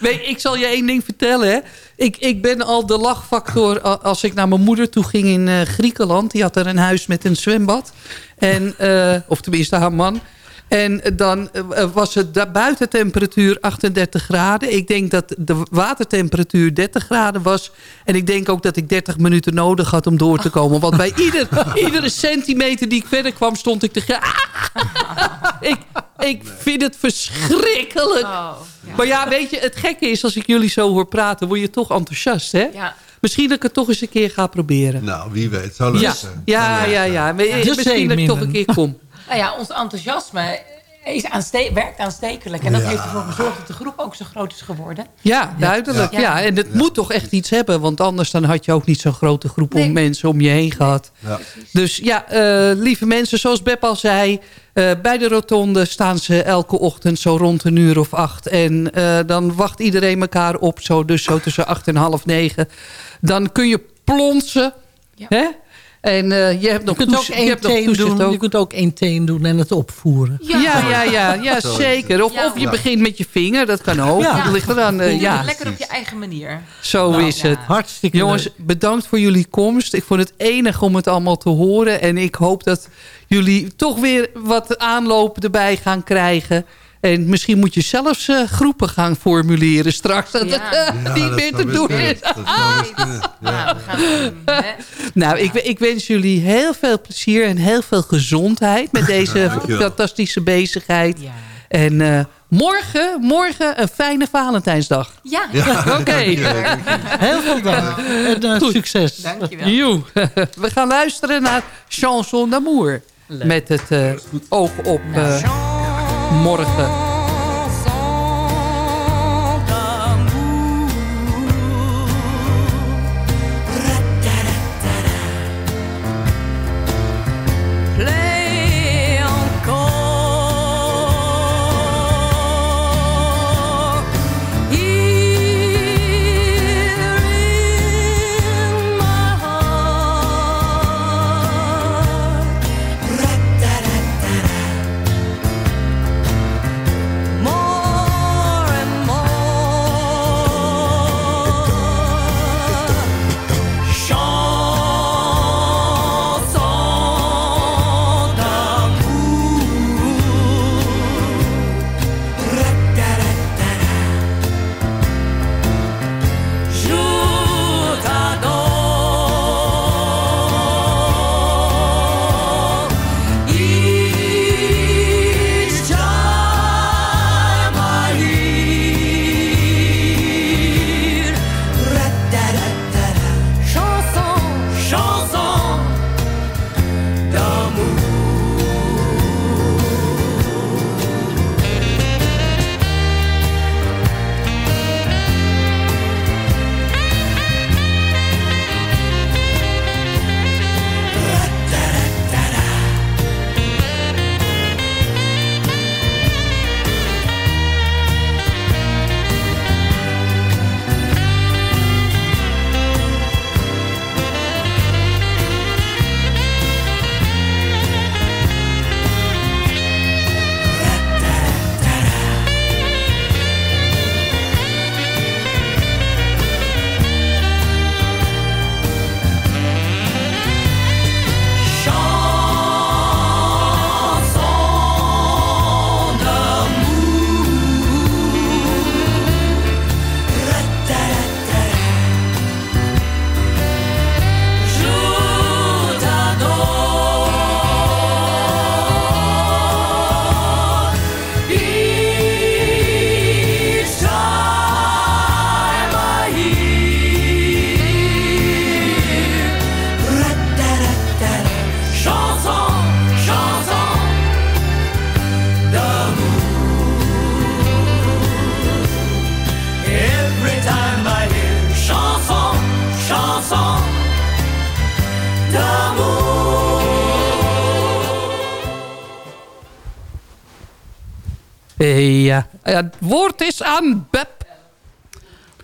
Nee, ik zal je één ding vertellen. Hè. Ik, ik ben al de lachfactor als ik naar mijn moeder toe ging in eh, Griekenland. Die had er een huis met een zwembad. En, eh, of tenminste haar man. En dan eh, was het de buitentemperatuur 38 graden. Ik denk dat de watertemperatuur 30 graden was. En ik denk ook dat ik 30 minuten nodig had om door te komen. Want bij ieder, iedere centimeter die ik verder kwam, stond ik te... ga- ik, ik vind het verschrikkelijk. Oh, ja. Maar ja, weet je, het gekke is, als ik jullie zo hoor praten... word je toch enthousiast, hè? Ja. Misschien dat ik het toch eens een keer ga proberen. Nou, wie weet. Zou leuk Ja, zijn. ja, ja, zijn. ja. Maar Misschien dat ik toch een keer kom. Nou ja, ons enthousiasme is aanste werkt aanstekelijk. En dat Ja. heeft ervoor gezorgd dat de groep ook zo groot is geworden. Ja, duidelijk. Ja. Ja. En het moet toch echt iets hebben. Want anders dan had je ook niet zo'n grote groep om mensen om je heen gehad. Ja. Dus ja, eh, lieve mensen, zoals Beb al zei... eh, bij de rotonde staan ze elke ochtend zo rond een uur of acht. En eh, dan wacht iedereen elkaar op, zo, dus zo tussen acht en half negen. Dan kun je plonsen. Ja. Hè? En eh, je hebt Je nog, kunt ook je één hebt nog teen doen. ook. Je kunt ook één teen doen en het opvoeren. Ja, ja, ja, ja, zeker. Of, Ja, of je begint met je vinger, dat kan ook. Ja. Dat ligt eraan. eh, Je doet ja, het lekker op je eigen manier. zo Nou, is ja. het. Hartstikke Jongens, leuk. bedankt voor jullie komst. Ik vond het enig om het allemaal te horen. En ik hoop dat jullie toch weer wat aanloop erbij gaan krijgen. En misschien moet je zelfs eh, groepen gaan formuleren straks. Dat Ja. het eh, Ja, niet meer te doen is. Dat. Ja. Nou, we gaan het doen, hè. Nou, ik, ik wens jullie heel veel plezier en heel veel gezondheid... met deze fantastische bezigheid. Ja. En eh, morgen, morgen een fijne Valentijnsdag. Ja, Oké. Heel veel dank. En eh, succes. dankjewel. Joe. We gaan luisteren naar Chanson d'amour. Met het oog op eh, morgen.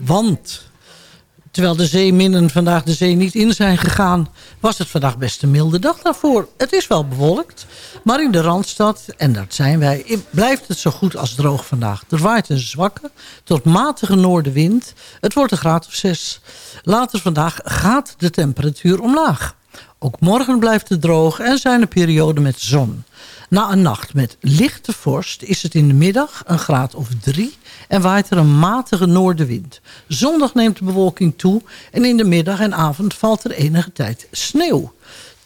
Want terwijl de zeeminnen vandaag de zee niet in zijn gegaan... was het vandaag best een milde dag daarvoor. Het is wel bewolkt, maar in de Randstad, en dat zijn wij... blijft het zo goed als droog vandaag. Er waait een zwakke tot matige noordenwind. Het wordt een graad of zes. Later vandaag gaat de temperatuur omlaag. Ook morgen blijft het droog en zijn er perioden met zon. Na een nacht met lichte vorst is het in de middag een graad of drie... en waait er een matige noordenwind. Zondag neemt de bewolking toe en in de middag en avond valt er enige tijd sneeuw.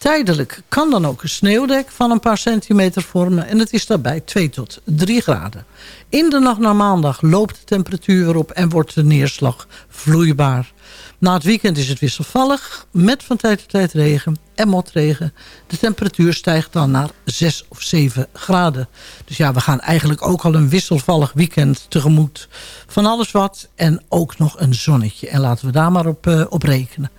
Tijdelijk kan dan ook een sneeuwdek van een paar centimeter vormen... en het is daarbij 2 tot 3 graden. In de nacht naar maandag loopt de temperatuur weer op... en wordt de neerslag vloeibaar. Na het weekend is het wisselvallig, met van tijd tot tijd regen en motregen. De temperatuur stijgt dan naar 6 of 7 graden. Dus ja, we gaan eigenlijk ook al een wisselvallig weekend tegemoet. Van alles wat en ook nog een zonnetje. En laten we daar maar op, uh, op rekenen.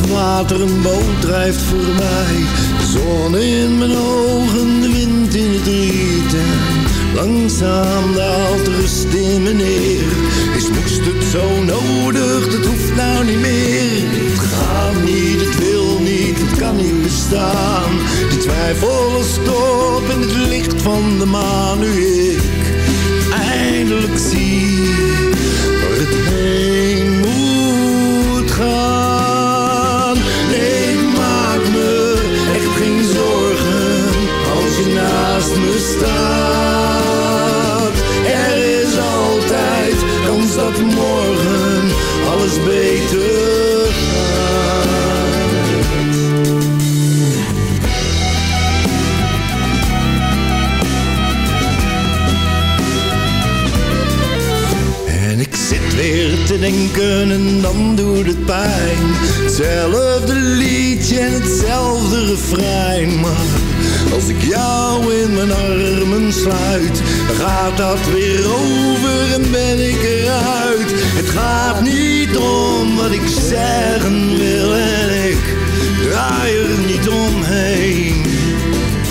Water, een boot drijft voorbij. De zon in mijn ogen, de wind in het riet. langzaam daalt rust in neer. Is moest het zo nodig, dat hoeft nou niet meer. Het gaat niet, het wil niet, het kan niet bestaan. De twijfel stop in het licht van de maan. Nu ik eindelijk zie naast te denken en dan doet het pijn. Hetzelfde liedje en hetzelfde refrein, maar als ik jou in mijn armen sluit, gaat dat weer over en ben ik eruit. Het gaat niet om wat ik zeggen wil en ik draai er niet omheen.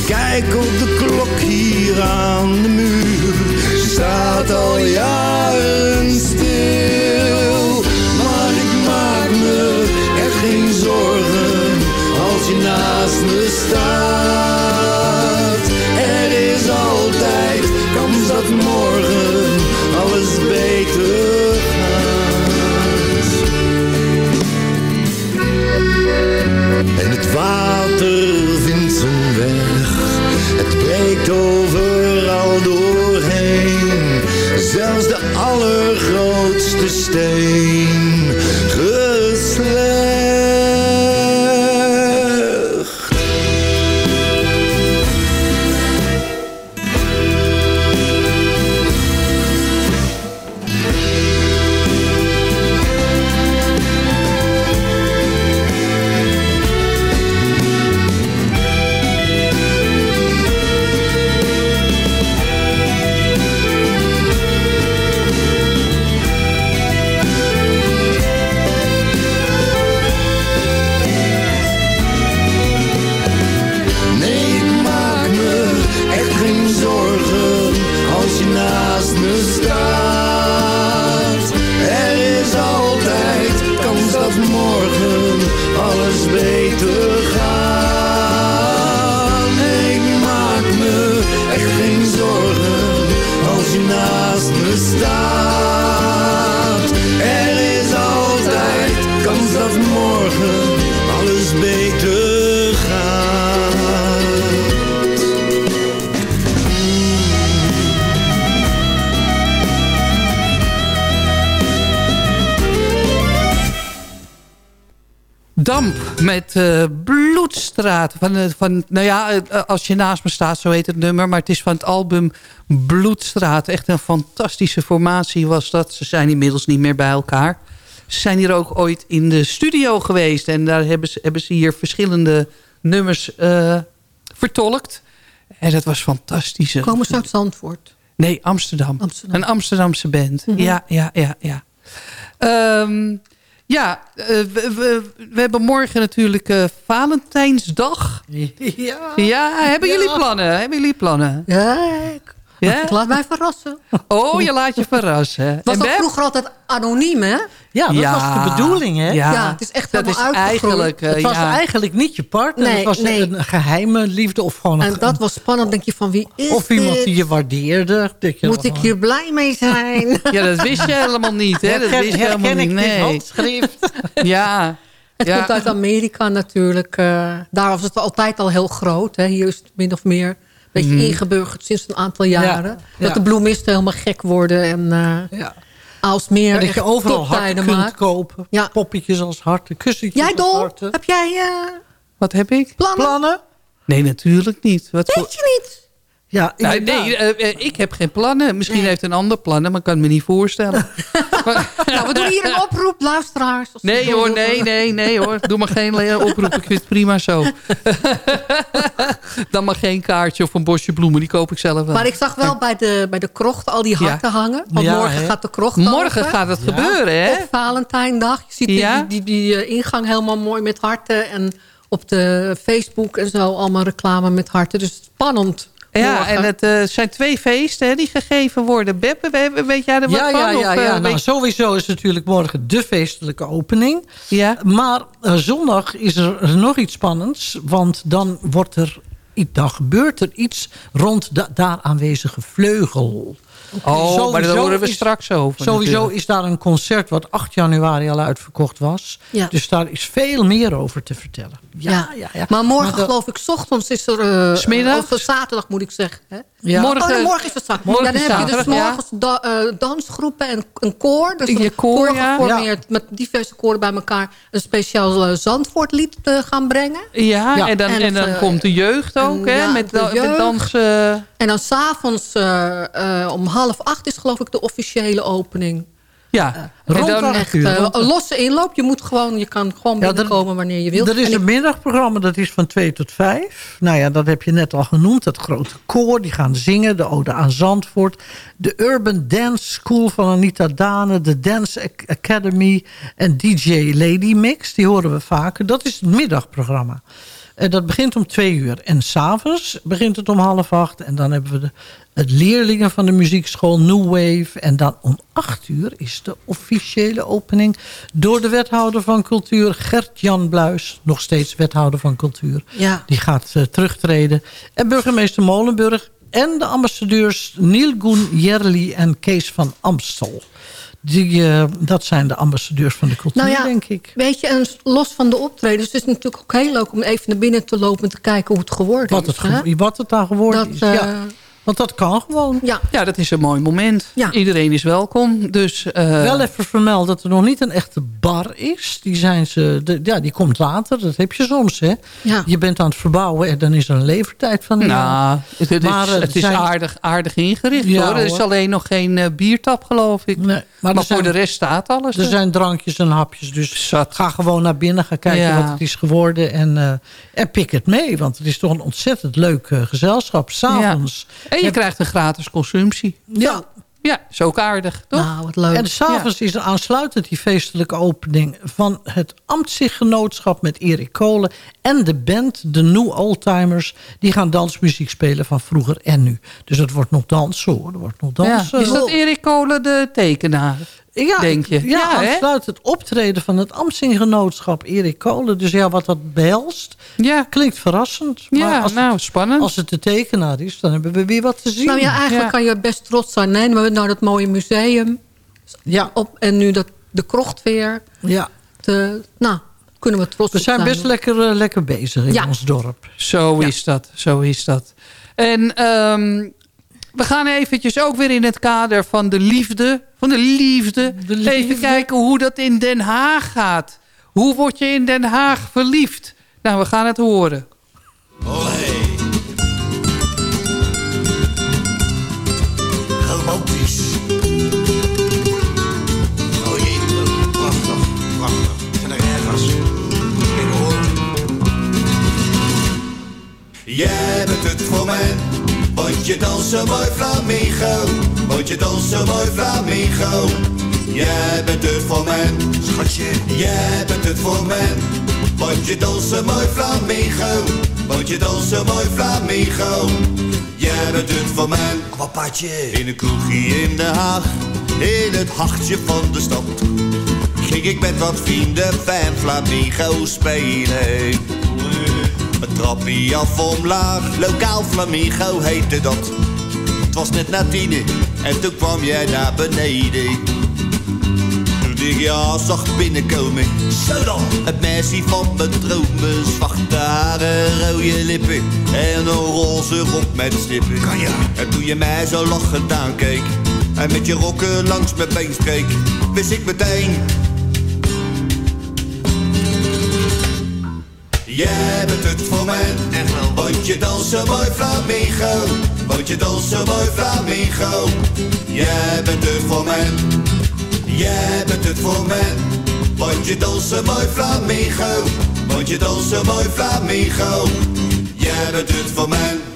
Kijk op de klok hier aan de muur, ze staat al jaren stil. Naast me staat. morgen alles beter gaat. En het water vindt zijn weg, het breekt overal doorheen. Zelfs de allergrootste steen met uh, Bloedstraat. Van, uh, van, nou ja, uh, als je naast me staat, zo heet het nummer. Maar het is van het album Bloedstraat. Echt een fantastische formatie was dat. Ze zijn inmiddels niet meer bij elkaar. Ze zijn hier ook ooit in de studio geweest. En daar hebben ze, hebben ze hier verschillende nummers eh, vertolkt. En dat was fantastisch. Komen ze uit Zandvoort? Nee, Amsterdam. Amsterdam. Een Amsterdamse band. Ja, ja, ja, ja. Ehm, ja, eh, we, we, we hebben morgen natuurlijk eh, Valentijnsdag. Ja. Ja, hebben Ja. jullie plannen? Hebben jullie plannen? Ja, ik, Ja? ik laat mij verrassen. Oh, je laat je verrassen. Het was En Beb? vroeger altijd anoniem, hè? Ja, dat Ja. was de bedoeling, hè? Ja, Ja, het is echt dat is eigenlijk... eh, Het was ja. eigenlijk niet je partner. Nee, het was nee. een geheime liefde of gewoon En een, dat was spannend. denk je van, wie is of iemand dit? die je waardeerde. Dat je Moet ik hier blij mee zijn? Ja, dat wist je helemaal niet, hè? Dat Herken, wist je helemaal niet. Nee. handschrift? Ja. Het ja. komt uit Amerika natuurlijk. eh, daar was het altijd al heel groot. Hè. Hier is het min of meer een beetje Mhm. ingeburgerd sinds een aantal jaren. ja. Dat de bloemisten helemaal gek worden. En eh Ja. als meer dat je overal harten kunt maakt. kopen. Ja. Poppetjes als harten, kussentjes Jij als Dol, harten. heb jij eh, Wat heb ik? plannen? Plannen? Nee, natuurlijk niet. Wat. Weet je niet? Ja, Nou, nee, eh, ik heb geen plannen. Misschien Nee. heeft een ander plannen, maar ik kan het me niet voorstellen. Nou, we doen hier een oproep, luisteraars. Nee hoor, nee, nee, nee hoor. Doe maar geen oproep. Ik vind het prima zo. Dan maar geen kaartje of een bosje bloemen. Die koop ik zelf wel. Maar ik zag wel bij de, bij de krocht al die Ja. harten hangen. Want Ja, morgen gaat de krocht Morgen gaat het Ja. gebeuren, hè? Op Valentijndag. Je ziet die- Ja? die, die, die, eh, ingang helemaal mooi met harten. En op de Facebook en zo allemaal reclame met harten. Dus spannend. Ja, morgen. en het eh, zijn twee feesten hè, die gegeven worden. Beppe, we- weet jij er wat ja, van? ja, ja, Of, ja. eh, Nou, sowieso is natuurlijk morgen de feestelijke opening. ja? Maar eh, zondag is er nog iets spannends. Want dan, wordt er, dan gebeurt er iets rond de daar aanwezige vleugel. Oh, maar daar horen we is- straks over. Sowieso natuurlijk. is daar een concert wat 8 januari al uitverkocht was. Ja. Dus daar is veel meer over te vertellen. Ja, ja, ja. Maar morgen dat- geloof ik, 's ochtends is er... eh, Smiddags? Of zaterdag moet ik zeggen. Hè? Ja. Morgen, Morgen- oh, morgen is het zaterdag. morgen ja, dan heb je dus morgens da- eh, dansgroepen en een koor. Dus Je een koor, ja. geformeerd met diverse koren bij elkaar. Een speciaal eh, Zandvoortlied eh, gaan brengen. Ja, Ja. en dan, En en dan komt de jeugd ook, en, hè? ja, met, de met dansen. En dan s'avonds uh, om half acht is geloof ik de officiële opening. Ja, Rond en dan, Echt uur, eh, rond een losse inloop. Je, moet gewoon, je kan gewoon Ja, binnenkomen wanneer je wilt. Er is En een ik- middagprogramma, dat is van 2 tot 5. Nou ja, dat heb je net al genoemd. Dat grote koor, die gaan zingen. De Ode aan Zandvoort. De Urban Dance School van Anita Dane. De Dance Ac- Academy. En DJ Lady Mix, die horen we vaker. Dat is het middagprogramma. En dat begint om twee uur. En s'avonds begint het om half acht. En dan hebben we de, het leerlingen van de muziekschool New Wave. En dan om acht uur is de officiële opening... door de wethouder van cultuur Gert-Jan Bluis. Nog steeds wethouder van cultuur. Ja. Die gaat eh, terugtreden. En burgemeester Molenburg en de ambassadeurs Niel Goen Jerli en Kees van Amstel. Die, eh, dat zijn de ambassadeurs van de cultuur, Nou ja, denk ik. Weet je, en los van de optredens... is het natuurlijk ook heel leuk om even naar binnen te lopen... en te kijken hoe het geworden Wat het, is. hè? wat het daar geworden Dat, is. eh, ja. Want dat kan gewoon. ja. ja, dat is een mooi moment. Ja. Iedereen is welkom. Dus, eh, Wel even vermeld dat er nog niet een echte bar is. Die, zijn ze, de, ja, die komt later. Dat heb je soms. Hè? Ja. Je bent aan het verbouwen en dan is er een levertijd van. nou, het, het Maar, is, eh, het is zijn- aardig, aardig ingericht Ja, hoor. Er is alleen nog geen eh, biertap geloof ik. Nee, maar maar voor zijn- de rest staat alles. Er er. zijn drankjes en hapjes. Dus Zat. ga gewoon naar binnen. Ga kijken Ja. wat het is geworden. En, eh, en pik het mee. Want het is toch een ontzettend leuk eh, gezelschap. S'avonds. En je krijgt een gratis consumptie. Ja. Ja, is ook aardig, toch? Nou, wat leuk. En s'avonds is er aansluitend die feestelijke opening... van het Amtzichtgenootschap met Erik Kolen... en de band, de New Oldtimers... die gaan dansmuziek spelen van vroeger en nu. Dus het wordt nog dansen, hoor. Er wordt nog Ja. Is dat Erik Kolen de tekenaar? Ja, denk je? Ja, Ja, aansluit het optreden van het Amtsingenootschap Erik Kolen. Dus ja, wat dat behelst, Ja, klinkt verrassend. ja maar als, nou, spannend. als het de tekenaar is, dan hebben we weer wat te zien. Nou ja, eigenlijk Ja. kan je best trots zijn. Nee, we hebben nou dat mooie museum. ja, Op, en nu dat, de krocht weer. ja. De, nou, kunnen we trots we zijn best lekker, eh, lekker bezig in Ja. ons dorp. Zo is dat, zo is dat. En ehm, we gaan eventjes ook weer in het kader van de liefde. Van de liefde. Even kijken hoe dat in Den Haag gaat. Hoe word je in Den Haag verliefd? Nou, we gaan het horen. Olé. Oh. En dan ergens. Ik hoor. Jij bent het voor mij dansen mooi flamingo. Want je dansen mooi flamingo. Jij bent het voor mij, schatje. Jij bent het voor mij. Want je dansen mooi flamingo. Want je dansen mooi flamingo. Jij bent het voor mij. Papaatje. In een kroegje in Den Haag. In het hartje van de stad. Ging ik met wat vrienden van flamingo spelen. Een trappie af omlaag, lokaal flamingo heette dat. Het was net na tienen en toen kwam jij naar beneden. Toen ik ja zag binnenkomen, zo dan. Het meisje van mijn dromen, zwarte haren, rode lippen en een roze rok met stippen. Kan ja. En toen je mij zo lachend aankeek en met je rokken langs mijn been streek, wist ik meteen Jij bent het voor mij, echt wel. Want je danst zo mooi flamingo. Want je danst zo mooi flamingo. Jij bent het voor mij. Jij bent het voor mij. Want je danst zo mooi flamingo. Want je danst zo mooi flamingo. Jij bent het voor mij.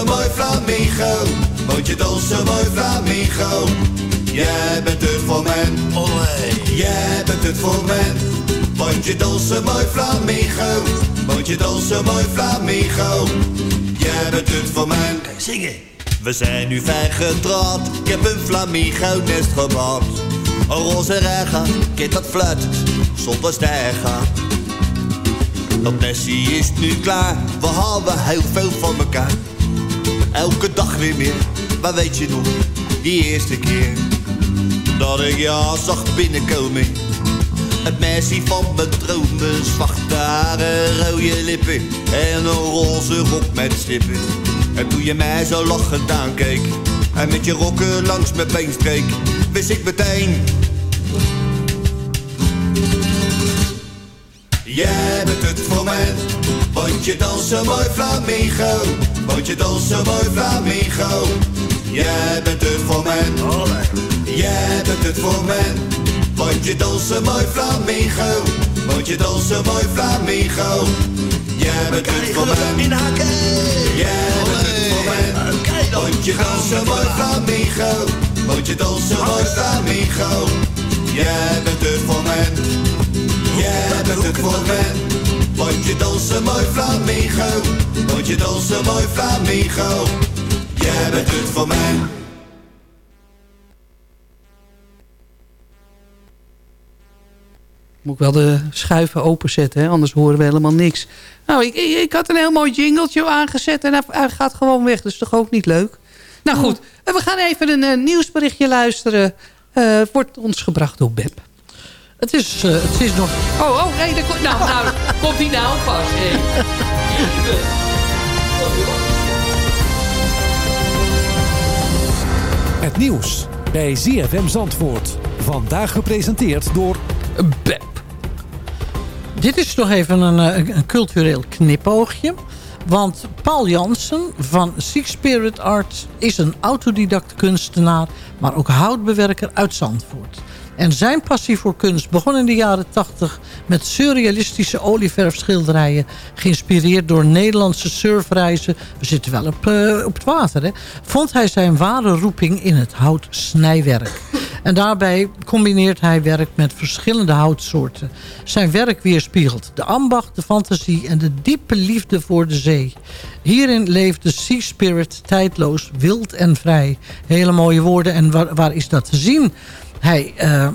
Zo mooi flamingo. Want je danst zo mooi flamingo. Jij bent het voor mij, Olé. Jij bent het voor mij, want je danst zo mooi flamingo. Want je danst zo mooi flamingo. Jij bent het voor mij. Kijk, zingen. We zijn nu fijn ik heb een flamingo nest gebouwd. Een roze regen, kind dat fluit, zonder stijgen. Dat Nessie is nu klaar, we halen heel veel van elkaar. Elke dag weer meer, maar weet je nog, die eerste keer dat ik jou zag binnenkomen. Het meisje van mijn dromen, zwarte haren, rode lippen en een roze rok met stippen. En toen je mij zo lachend aankeek en met je rokken langs mijn been streek, wist ik meteen. Jij bent het voor mij, want je danst zo mooi flamingo. Want je danst zo mooi flamingo. Jij bent het voor mij, jij bent het voor mij. Want je danst zo mooi flamingo. Want je danst zo mooi flamingo. Jij bent het voor mij. Jij bent het voor mij. Want je danst zo mooi flamingo. Want je danst zo mooi flamingo. Jij bent het voor mij. Bent het voor mij. Want je danst zo mooi flamingo. Want je danst zo mooi flamingo. Jij bent het voor mij. Moet ik wel de schuiven openzetten, hè? anders horen we helemaal niks. Nou, ik, ik, had een heel mooi jingletje aangezet en hij, gaat gewoon weg. Dus toch ook niet leuk? Nou goed, we gaan even een eh, nieuwsberichtje luisteren. Eh, wordt ons gebracht door Beb. Het is, eh, het is nog... Oh, oh, nee, daar komt- nou, nou, komt hij nou pas. Hey. Het nieuws bij ZFM Zandvoort. Vandaag gepresenteerd door Beb. Dit is nog even een, eh, een cultureel knipoogje. Want Paul Jansen van Six Spirit Art is een autodidact kunstenaar... maar ook houtbewerker uit Zandvoort. En zijn passie voor kunst begon in de jaren 80 met surrealistische olieverfschilderijen... geïnspireerd door Nederlandse surfreizen. We zitten wel op, eh, op het water, hè? Vond hij zijn ware roeping in het houtsnijwerk. En daarbij combineert hij werk met verschillende houtsoorten. Zijn werk weerspiegelt de ambacht, de fantasie en de diepe liefde voor de zee. Hierin leeft de Sea Spirit tijdloos, wild en vrij. Hele mooie woorden. En waar, waar is dat te zien? Hij, eh,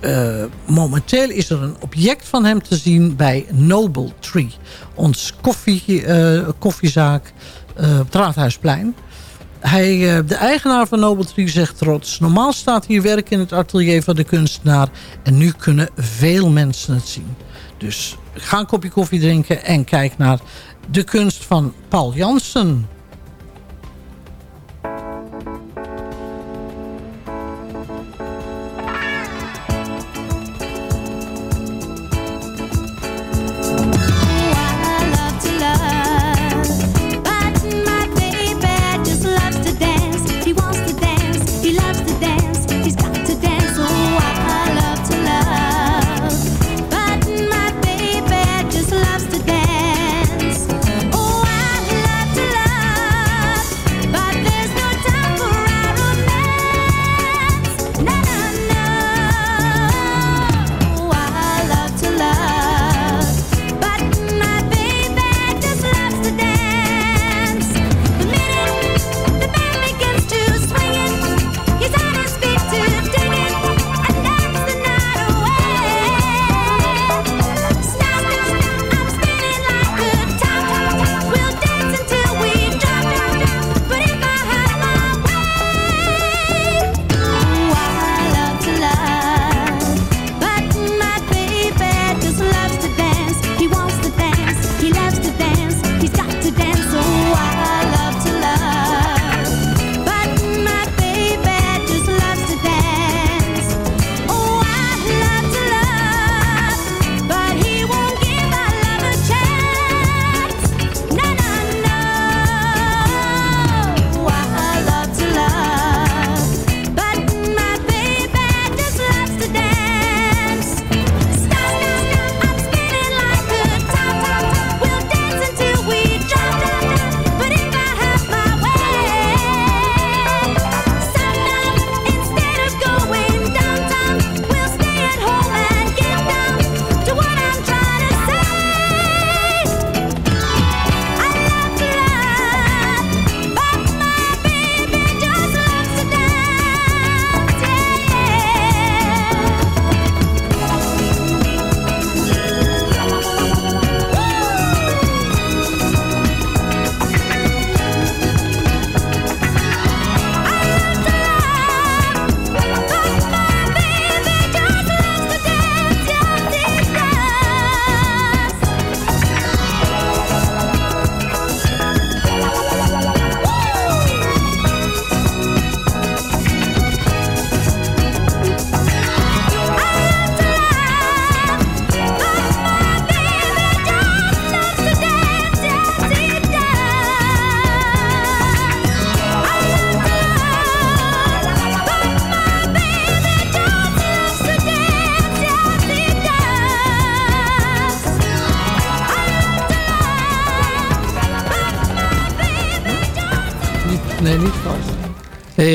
eh, momenteel is er een object van hem te zien bij Noble Tree. Ons koffie, eh, koffiezaak op het Raadhuisplein. Hij, de eigenaar van Noble Tree zegt trots... normaal staat hier werk in het atelier van de kunstenaar... en nu kunnen veel mensen het zien. Dus ga een kopje koffie drinken en kijk naar de kunst van Paul Jansen.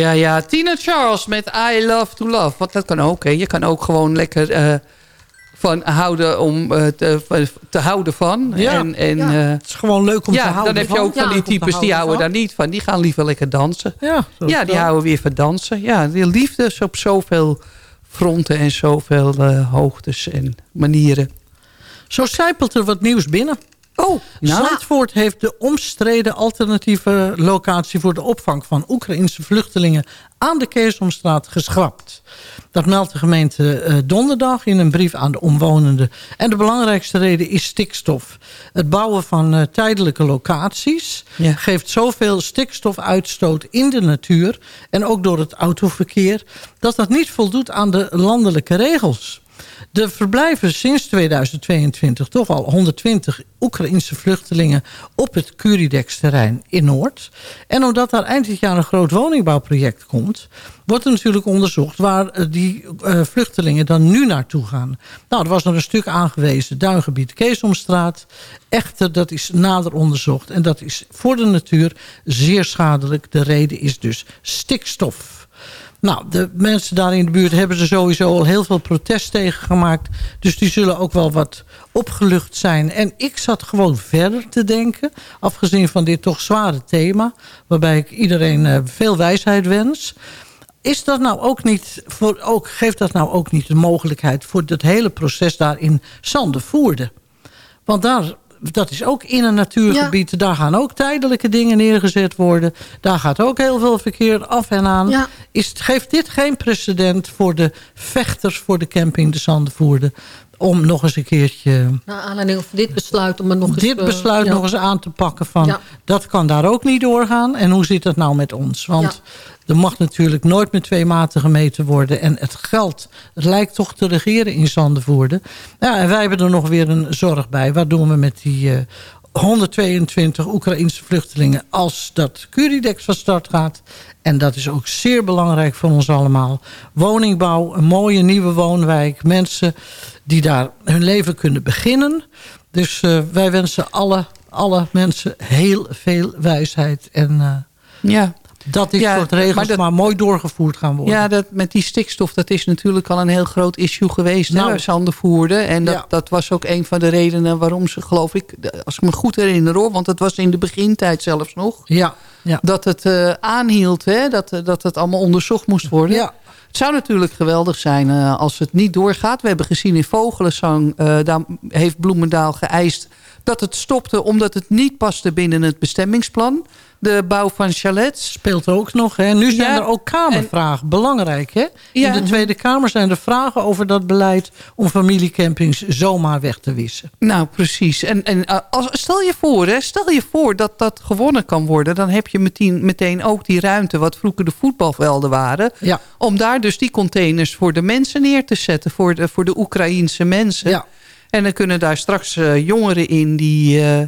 Ja, ja, Tina Charles met I Love to Love. Want dat kan ook, hè. Je kan ook gewoon lekker eh, van houden om eh, te, te houden van. Ja, en, en, ja. eh, Het is gewoon leuk om ja, te houden dan heb je ook van die types die houden van. daar niet van. Die gaan liever lekker dansen. Ja, Ja, die wel. houden weer van dansen. Ja, die liefde is op zoveel fronten en zoveel eh, hoogtes en manieren. Zo zijpelt er wat nieuws binnen. Oh, nou. Zandvoort heeft de omstreden alternatieve locatie... voor de opvang van Oekraïnse vluchtelingen aan de Keesomstraat geschrapt. Dat meldt de gemeente eh, donderdag in een brief aan de omwonenden. En de belangrijkste reden is stikstof. Het bouwen van eh, tijdelijke locaties Ja. geeft zoveel stikstofuitstoot in de natuur... en ook door het autoverkeer... dat dat niet voldoet aan de landelijke regels. Er verblijven sinds 2022 toch al 120 Oekraïnse vluchtelingen op het Curidex-terrein in Noord. En omdat daar eind dit jaar een groot woningbouwproject komt... wordt er natuurlijk onderzocht waar eh, die eh, vluchtelingen dan nu naartoe gaan. Nou, er was nog een stuk aangewezen, duingebied Keesomstraat. Echter, dat is nader onderzocht en dat is voor de natuur zeer schadelijk. De reden is dus stikstof. Nou, de mensen daar in de buurt hebben er sowieso al heel veel protest tegen gemaakt. Dus die zullen ook wel wat opgelucht zijn. En ik zat gewoon verder te denken. Afgezien van dit toch zware thema. Waarbij ik iedereen eh, veel wijsheid wens. Is dat nou ook niet, voor, ook, geeft dat nou ook niet de mogelijkheid... voor het hele proces daar in Zandervoerde? Want daar, dat is ook in een natuurgebied. Daar gaan ook tijdelijke dingen neergezet worden. Daar gaat ook heel veel verkeer af en aan. Ja. Is, geeft dit geen precedent voor de vechters voor de camping de Zandervoerde... om nog eens een keertje Naar aanleiding van dit besluit om er nog eens... dit eh, besluit ja. nog eens aan te pakken van... Dat kan daar ook niet doorgaan. En hoe zit het nou met ons? Want er mag natuurlijk nooit met twee maten gemeten worden. En het geld, het lijkt toch te regeren in Zandervoorde. Ja, en wij hebben er nog weer een zorg bij. Wat doen we met die eh, 122 Oekraïnse vluchtelingen... als dat Curidex van start gaat? En dat is ook zeer belangrijk voor ons allemaal. Woningbouw, een mooie nieuwe woonwijk. Mensen die daar hun leven kunnen beginnen. Dus eh, wij wensen alle, alle mensen heel veel wijsheid. En eh, Ja. Dat dit Ja, soort regels maar mooi doorgevoerd gaan worden. Ja, dat, met die stikstof, dat is natuurlijk al een heel groot issue geweest. Nou. Nou, Zandervoerde. En dat, Ja. dat was ook een van de redenen waarom ze, geloof ik... als ik me goed herinner hoor, want het was in de begintijd zelfs nog... ja, ja. dat het eh, aanhield, hè, dat, eh, dat het allemaal onderzocht moest worden. Ja. Het zou natuurlijk geweldig zijn eh, als het niet doorgaat. We hebben gezien in Vogelenzang, daar heeft Bloemendaal geëist dat het stopte... omdat het niet paste binnen het bestemmingsplan. De bouw van chalets. Speelt ook nog. Hè. Nu zijn Ja, er ook kamervragen. Belangrijk, hè? Ja. In de Tweede Kamer zijn er vragen over dat beleid... om familiecampings zomaar weg te wissen. Nou, precies. En, en eh, als, stel je voor, hè, stel je voor dat dat gewonnen kan worden... dan heb je meteen, meteen ook die ruimte wat vroeger de voetbalvelden waren... Ja. om daar dus die containers voor de mensen neer te zetten... voor de, voor de Oekraïense mensen. Ja. En dan kunnen daar straks eh, jongeren in die... eh,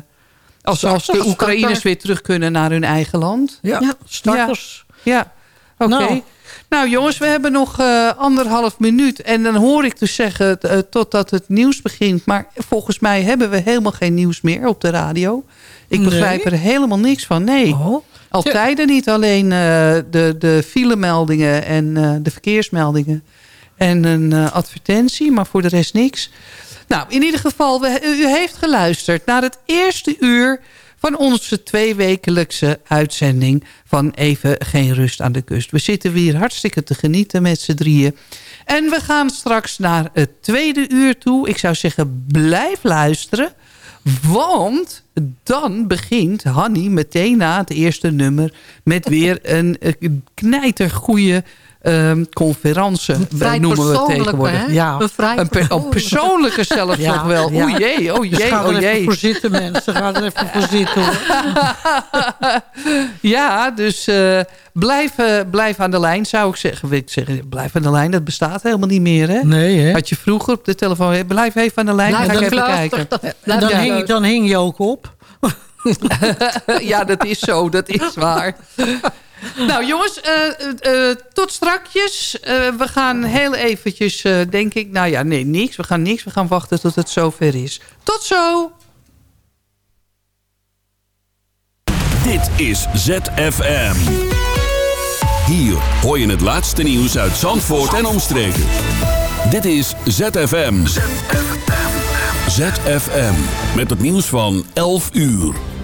als, als de. Oekraïners weer terug kunnen naar hun eigen land. Ja, Ja. starters. Ja, oké. Nou. Nou. jongens, we hebben nog eh, anderhalf minuut. En dan hoor ik dus zeggen eh, totdat het nieuws begint. Maar volgens mij hebben we helemaal geen nieuws meer op de radio. Ik Nee? begrijp er helemaal niks van. Nee, Oh. al tijden niet alleen eh, de, de filemeldingen en eh, de verkeersmeldingen. En een eh, advertentie, maar voor de rest niks. Nou, in ieder geval, u heeft geluisterd naar het eerste uur van onze tweewekelijkse uitzending van Even Geen Rust aan de Kust. We zitten weer hartstikke te genieten met z'n drieën. En we gaan straks naar het tweede uur toe. Ik zou zeggen, blijf luisteren. Want dan begint Hanny meteen na het eerste nummer... met weer een eh, knijtergoeie ehm conferentie, Vrij noemen we tegenwoordig. hè? Ja. Een vrij Een, per, een persoonlijke zelfs Ja, nog wel. ja. O jee, oh Dus jee, ga er oh even voor zitten, mensen. Ga er even voor zitten. Ja, dus eh, blijf, eh, blijf aan de lijn, zou ik zeggen. Wil ik zeggen. Blijf aan de lijn, dat bestaat helemaal niet meer, hè? Nee, hè? Had je vroeger op de telefoon, hè, blijf even aan de lijn, dan ga ik even kijken. Dan, hing, dan hing je ook op. ja, dat is zo, dat is waar. Nou jongens, eh, eh, eh, tot strakjes. We gaan heel eventjes, denk ik... Nou ja, nee, niks. We gaan niks. We gaan wachten tot het zover is. Tot zo! Dit is ZFM. Hier hoor je het laatste nieuws uit Zandvoort en omstreken. Dit is ZFM. ZFM. ZFM. Met het nieuws van 11 uur.